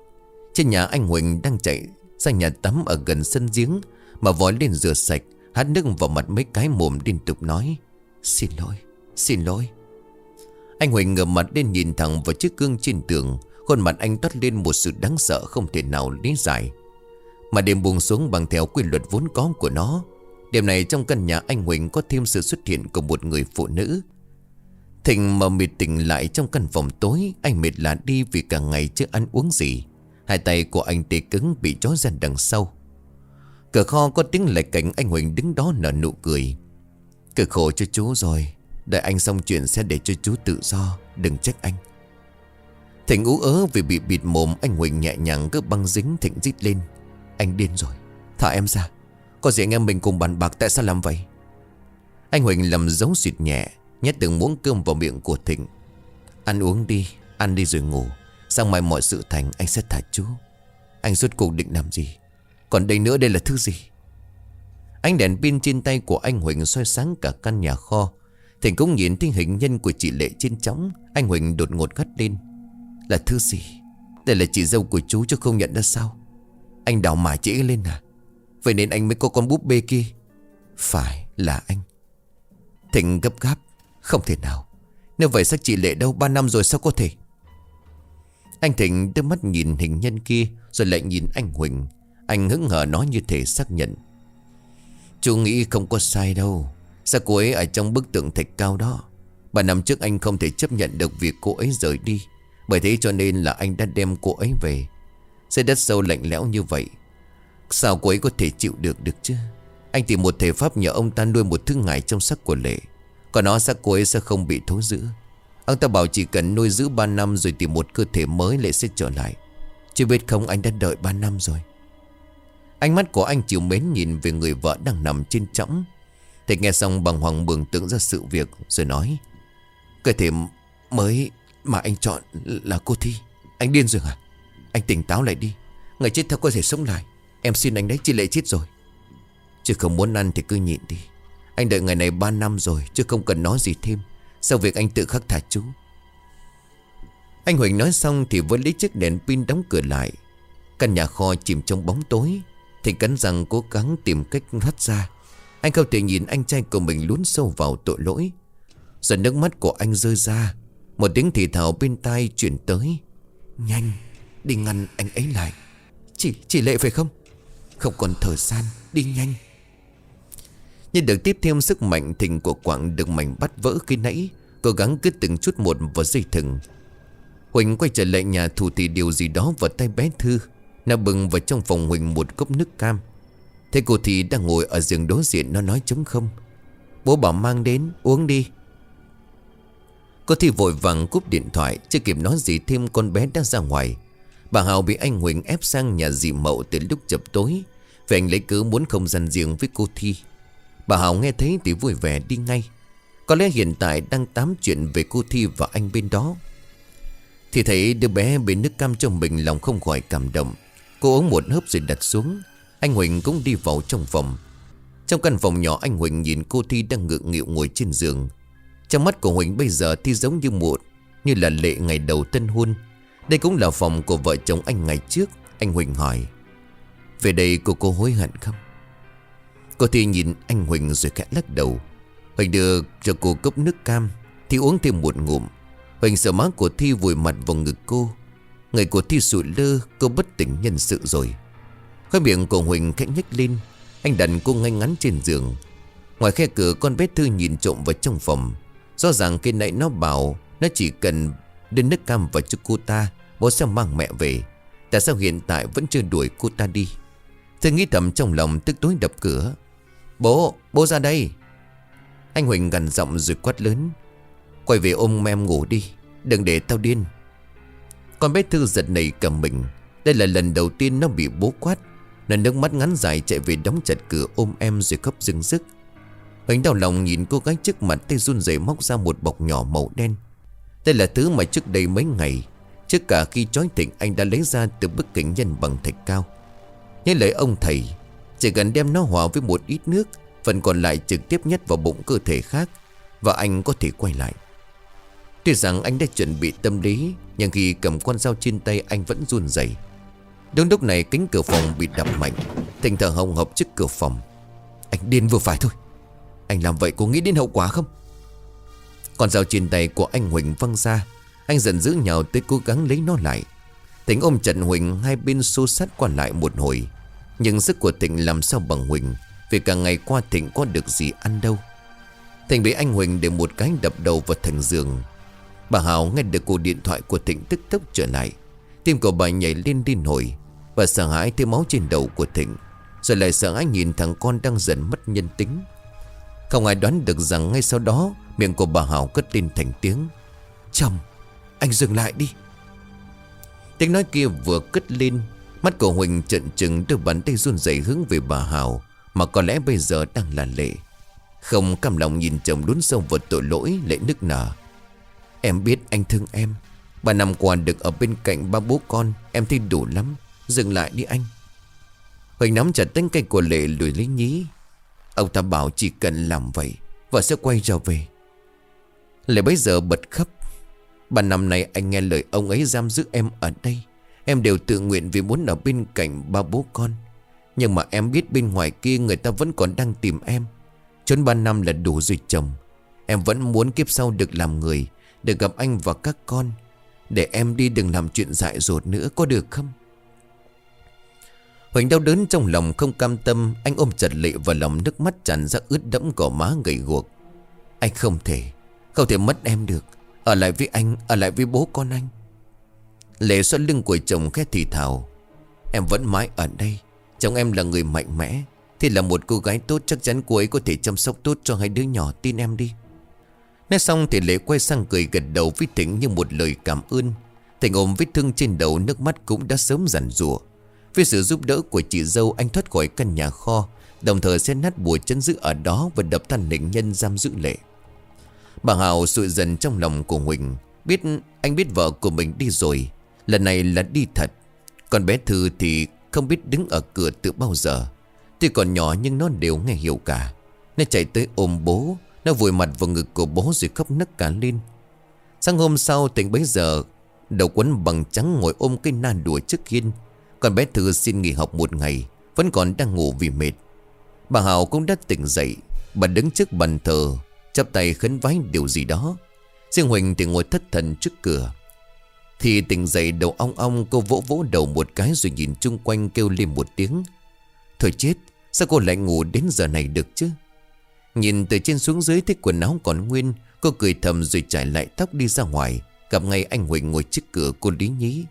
Trên nhà anh Huỳnh đang chạy sang nhà tắm ở gần sân giếng Mà vói lên rửa sạch. Hát nước vào mặt mấy cái mồm liên tục nói Xin lỗi, xin lỗi. Anh Huỳnh ngửa mặt lên nhìn thẳng vào chiếc gương trên tường Khuôn mặt anh toát lên một sự đáng sợ không thể nào lý giải. Mà đêm buông xuống bằng theo quy luật vốn có của nó Đêm này trong căn nhà anh Huỳnh có thêm sự xuất hiện của một người phụ nữ. Thịnh mà mệt tỉnh lại trong căn phòng tối Anh mệt lạ đi vì cả ngày chưa ăn uống gì. Hai tay của anh tê cứng bị chó ra đằng sau. Cửa kho có tiếng lệch cảnh, anh Huỳnh đứng đó nở nụ cười. Cực khổ cho chú rồi, Đợi anh xong chuyện sẽ để cho chú tự do, Đừng trách anh. Thịnh ú ớ vì bị bịt mồm, Anh Huỳnh nhẹ nhàng cứ băng dính Thịnh rít lên. Anh điên rồi, Thả em ra. Có gì anh em mình cùng bàn bạc tại sao làm vậy? Anh Huỳnh lầm dấu xịt nhẹ, Nhét từng muỗng cơm vào miệng của Thịnh. Ăn uống đi, Ăn đi rồi ngủ. Sang mai mọi sự thành, anh sẽ thả chú. Anh rốt cuộc định làm gì? Còn đây nữa đây là thứ gì? Ánh đèn pin trên tay của anh Huỳnh soi sáng cả căn nhà kho. Thịnh cũng nhìn thấy hình nhân của chị Lệ trên chóng Anh Huỳnh đột ngột gắt lên. Là thứ gì? Đây là chị dâu của chú chứ không nhận ra sao? Anh đào mải chị lên à? Vậy nên anh mới có con búp bê kia. Phải là anh. Thịnh gấp gáp. Không thể nào. Nếu vậy xác chị Lệ đâu ba năm rồi sao có thể? Anh Thịnh đưa mắt nhìn hình nhân kia, Rồi lại nhìn anh Huỳnh. Anh hứng hở nói như thể xác nhận. Chú nghĩ không có sai đâu. Sao cô ấy ở trong bức tượng thạch cao đó? Bà năm trước anh không thể chấp nhận được việc cô ấy rời đi. Bởi thế cho nên là anh đã đem cô ấy về. Dưới đất sâu lạnh lẽo như vậy, Sao cô ấy có thể chịu được được chứ? Anh tìm một thể pháp nhờ ông ta nuôi một thứ ngải trong sắc của lệ. Còn nó, xác cô ấy sẽ không bị thối giữ Ông ta bảo chỉ cần nuôi giữ 3 năm rồi tìm một cơ thể mới lại sẽ trở lại. Chứ biết không, anh đã đợi 3 năm rồi. Ánh mắt của anh chịu mến nhìn về người vợ đang nằm trên trõng Thì nghe xong bằng hoàng mường tưởng ra sự việc, rồi nói Cơ thể mới mà anh chọn là cô Thi. Anh điên rồi à Anh tỉnh táo lại đi. Người chết theo có thể sống lại. Em xin anh đấy chị lệ chết rồi. Chứ không muốn ăn thì cứ nhịn đi. Anh đợi ngày này 3 năm rồi, Chứ không cần nói gì thêm. Sau việc anh tự khắc thả chú. Anh Huỳnh nói xong thì vẫn lấy chiếc đèn pin đóng cửa lại. Căn nhà kho chìm trong bóng tối thì cắn răng cố gắng tìm cách thoát ra. Anh không thể nhìn anh trai của mình lún sâu vào tội lỗi. Rồi nước mắt của anh rơi ra. Một tiếng thì thào bên tai chuyển tới. Nhanh Đi ngăn anh ấy lại. Chỉ, chỉ lệ phải không? Không còn thời gian Đi nhanh. Nhưng được tiếp thêm sức mạnh thình của Quảng được mảnh bắt vỡ khi nãy Cố gắng cứ từng chút một vào dây thừng. Huỳnh quay trở lại nhà thủ thì điều gì đó vào tay bé Thư. Nó bừng vào trong phòng Huỳnh một cốc nước cam. Thế cô thì đang ngồi ở giường đối diện, Nó nói chống không. Bố bảo mang đến, uống đi. Cô thì vội vàng cúp điện thoại, Chưa kịp nói gì thêm con bé đã ra ngoài. Bà Hào bị anh Huỳnh ép sang nhà dì Mậu từ lúc chập tối. Vì anh lấy cớ muốn không gian riêng với cô Thi. Bà Hào nghe thấy thì vui vẻ đi ngay. Có lẽ hiện tại đang tám chuyện về cô Thi và anh bên đó. Thì thấy đứa bé bị nước cam trong mình lòng không khỏi cảm động. Cô uống một hớp rồi đặt xuống. Anh Huỳnh cũng đi vào trong phòng. Trong căn phòng nhỏ, anh Huỳnh nhìn cô Thi đang ngượng nghịu ngồi trên giường. Trong mắt của Huỳnh bây giờ Thi giống như muộn, Như là lệ ngày đầu tân hôn. Đây cũng là phòng của vợ chồng anh ngày trước, Anh Huỳnh hỏi. Về đây cô cô hối hận không? Cô thi nhìn anh Huỳnh rồi khẽ lắc đầu. Huỳnh đưa cho cô cốc nước cam, thi uống thêm một ngụm. Huỳnh sợ má của Thi vùi mặt vào ngực cô. Người của Thi sụi lơ Cô bất tỉnh nhân sự rồi. Khói miệng của Huỳnh khẽ nhếch lên Anh đặt cô ngay ngắn trên giường. Ngoài khe cửa con bé Thư nhìn trộm vào trong phòng. Do rằng khi nãy nó bảo Nó chỉ cần Đưa nước cam vào cho cô ta Bố sẽ mang mẹ về. Tại sao hiện tại vẫn chưa đuổi cô ta đi? Thư nghĩ thầm trong lòng tức tối đập cửa. Bố, bố ra đây. Anh Huỳnh gần giọng rồi quát lớn. Quay về ôm em ngủ đi Đừng để tao điên. Con bé Thư giật nảy cầm mình. Đây là lần đầu tiên nó bị bố quát. Nó nước mắt ngắn dài chạy về đóng chặt cửa ôm em rồi khóc dưng dứt. Huỳnh đau lòng nhìn cô gái trước mặt tay run rẩy móc ra một bọc nhỏ màu đen. Đây là thứ mà trước đây mấy ngày, Trước cả khi trói thịnh anh đã lấy ra từ bức kính nhân bằng thạch cao. Nhớ lời ông thầy, Chỉ cần đem nó hòa với một ít nước, Phần còn lại trực tiếp nhất vào bụng cơ thể khác, Và anh có thể quay lại. Tuy rằng anh đã chuẩn bị tâm lý, Nhưng khi cầm con dao trên tay anh vẫn run rẩy. Đúng lúc này kính cửa phòng bị đập mạnh Thịnh thở hồng hộc trước cửa phòng. Anh điên vừa phải thôi. Anh làm vậy có nghĩ đến hậu quả không? Con dao trên tay của anh Huỳnh văng ra, Anh giận dữ nhào tới cố gắng lấy nó lại. Thịnh ôm chặt Huỳnh, hai bên xô sát qua lại một hồi. Nhưng sức của Thịnh làm sao bằng Huỳnh, Vì cả ngày qua Thịnh có được gì ăn đâu. Thịnh bị anh Huỳnh để một cái đập đầu vào thành giường. Bà Hảo nghe được cuộc điện thoại của Thịnh tức tốc trở lại. Tim của bà nhảy lên điên nổi Và sợ hãi thấy máu trên đầu của Thịnh. Rồi lại sợ hãi nhìn thằng con đang dần mất nhân tính. Không ai đoán được rằng ngay sau đó, Miệng của bà Hảo cất lên thành tiếng. Chồng, Anh dừng lại đi. Tiếng nói kia vừa cất lên, Mắt của Huỳnh trận trừng được bàn tay run rẩy hướng về bà Hảo, Mà có lẽ bây giờ đang là lệ. Không cam lòng nhìn chồng đốn sâu vào tội lỗi lệ nức nở. Em biết anh thương em. Ba năm qua được ở bên cạnh ba bố con. Em thấy đủ lắm. Dừng lại đi anh. Huỳnh nắm chặt tay cây của lệ lùi lấy nhí. Ông ta bảo chỉ cần làm vậy và sẽ quay trở về. Lệ bấy giờ bật khóc. Ba năm nay anh nghe lời ông ấy giam giữ em ở đây. Em đều tự nguyện vì muốn ở bên cạnh ba bố con. Nhưng mà em biết bên ngoài kia người ta vẫn còn đang tìm em. Trốn ba năm là đủ rồi chồng. Em vẫn muốn kiếp sau được làm người để gặp anh và các con. Để em đi đừng làm chuyện dại dột nữa, có được không? Huỳnh đau đớn trong lòng không cam tâm, Anh ôm chặt lệ và lòng, nước mắt tràn ra ướt đẫm gò má gầy guộc. Anh không thể không thể mất em được. Ở lại với anh, Ở lại với bố con anh. Lệ xoắn lưng của chồng khét thì thào. Em vẫn mãi ở đây, Chồng em là người mạnh mẽ. Thì là một cô gái tốt, chắc chắn cô ấy có thể chăm sóc tốt cho hai đứa nhỏ, tin em đi. Nói xong thì Lệ quay sang cười gật đầu với Thịnh như một lời cảm ơn. Thịnh ôm vết thương trên đầu, nước mắt cũng đã sớm rằn rùa Với sự giúp đỡ của chị dâu, anh thoát khỏi căn nhà kho, Đồng thời sẽ nát bùa chân giữ ở đó Và đập tan lệnh nhân giam giữ Lệ. Bà Hào sụi dần trong lòng của Huỳnh. Biết anh biết vợ của mình đi rồi, Lần này là đi thật. Còn bé Thư thì không biết đứng ở cửa từ bao giờ. Tuy còn nhỏ nhưng nó đều nghe hiểu cả. Nó chạy tới ôm bố nó vùi mặt vào ngực của bố rồi khóc nấc cả lên. Sáng hôm sau, tỉnh bấy giờ, Đầu quấn bằng trắng ngồi ôm cây na đùa trước hiên. Còn bé Thư xin nghỉ học một ngày, Vẫn còn đang ngủ vì mệt. Bà Hảo cũng đã tỉnh dậy. Bà đứng trước bàn thờ, chắp tay khấn vái điều gì đó. Riêng Huỳnh thì ngồi thất thần trước cửa. Thì tỉnh dậy, đầu ong ong, Cô vỗ vỗ đầu một cái rồi nhìn chung quanh kêu lên một tiếng. Thôi chết, Sao cô lại ngủ đến giờ này được chứ? Nhìn từ trên xuống dưới thấy quần áo còn nguyên, Cô cười thầm rồi trải lại tóc đi ra ngoài. Gặp ngay anh Huỳnh ngồi trước cửa cô lý nhí.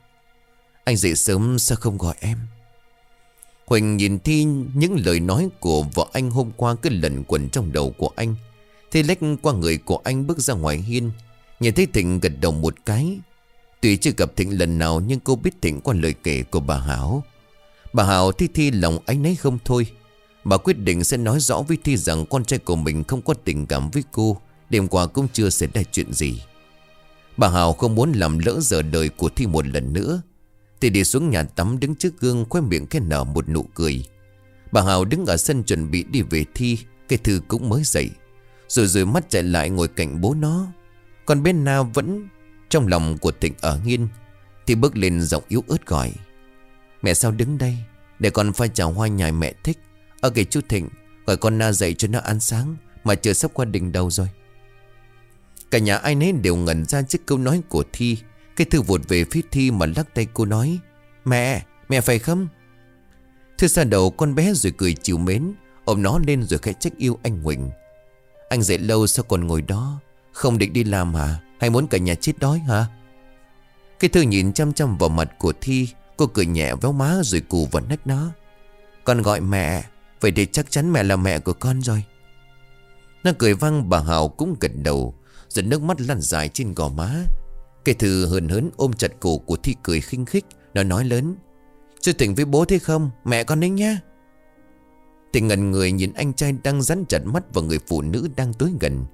Anh dậy sớm, sao không gọi em? Huỳnh nhìn Thi những lời nói của vợ anh hôm qua cứ lẩn quẩn trong đầu của anh. Thế lách qua người của anh bước ra ngoài hiên, Nhìn thấy Thịnh gật đầu một cái. Tuy chưa gặp Thịnh lần nào, nhưng cô biết Thịnh qua lời kể của bà Hảo. Bà Hảo Thi Thi lòng anh ấy không thôi. Bà quyết định sẽ nói rõ với Thi rằng con trai của mình không có tình cảm với cô. Đêm qua cũng chưa xảy ra chuyện gì. Bà hào không muốn làm lỡ giờ đời của Thi một lần nữa. Thì đi xuống nhà tắm đứng trước gương khoe miệng cái nở một nụ cười. Bà hào đứng ở sân chuẩn bị đi về Thi, Cái thư cũng mới dậy. Rồi rồi mắt chạy lại ngồi cạnh bố nó. Còn bên na vẫn, trong lòng của Thịnh ở nghiên Thì bước lên giọng yếu ớt gọi. Mẹ sao đứng đây? Để con pha chào hoa nhài mẹ thích. Ờ, Ở kìa chú Thịnh Gọi con Na dậy cho nó ăn sáng Mà chờ sắp qua đỉnh đầu rồi. Cả nhà ai nấy đều ngẩn ra trước câu nói của Thi. Cái thư vụt về phía Thi mà lắc tay cô nói Mẹ, mẹ phải không? Thư xa đầu con bé rồi cười chiều mến Ôm nó lên rồi khẽ trách yêu anh Huỳnh Anh dậy lâu sao còn ngồi đó? Không định đi làm hả? Hay muốn cả nhà chết đói hả? Cái thư nhìn chăm chăm vào mặt của Thi Cô cười nhẹ véo má rồi cù vào nách nó. Con gọi mẹ Vậy thì chắc chắn mẹ là mẹ của con rồi. Nó cười văng, bà Hảo cũng gật đầu rồi nước mắt lăn dài trên gò má. Cây thư hờn hớn ôm chặt cổ của Thi cười khinh khích, Nó nói lớn Chưa tỉnh với bố thế không? Mẹ con đấy nhá. Tình ngần người nhìn anh trai đang rắn chặt mắt vào người phụ nữ đang tới gần.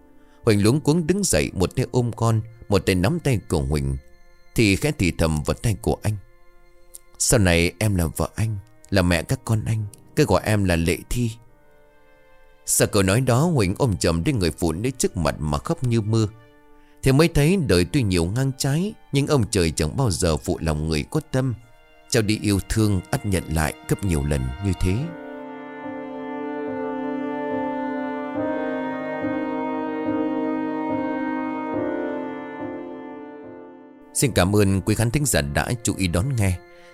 Huỳnh luống cuống đứng dậy, Một tay ôm con, Một tay nắm tay của Huỳnh. Thì khẽ thì thầm vào tay của anh, Sau này em là vợ anh, Là mẹ các con anh. Cái gọi em là Lệ Thi. Sợ câu nói đó, Huỳnh ôm chầm đến người phụ nữ trước mặt mà khóc như mưa. Thì mới thấy đời tuy nhiều ngang trái, Nhưng ông trời chẳng bao giờ phụ lòng người có tâm. Trao đi yêu thương, ắt nhận lại gấp nhiều lần như thế. Xin cảm ơn quý khán thính giả đã chú ý đón nghe.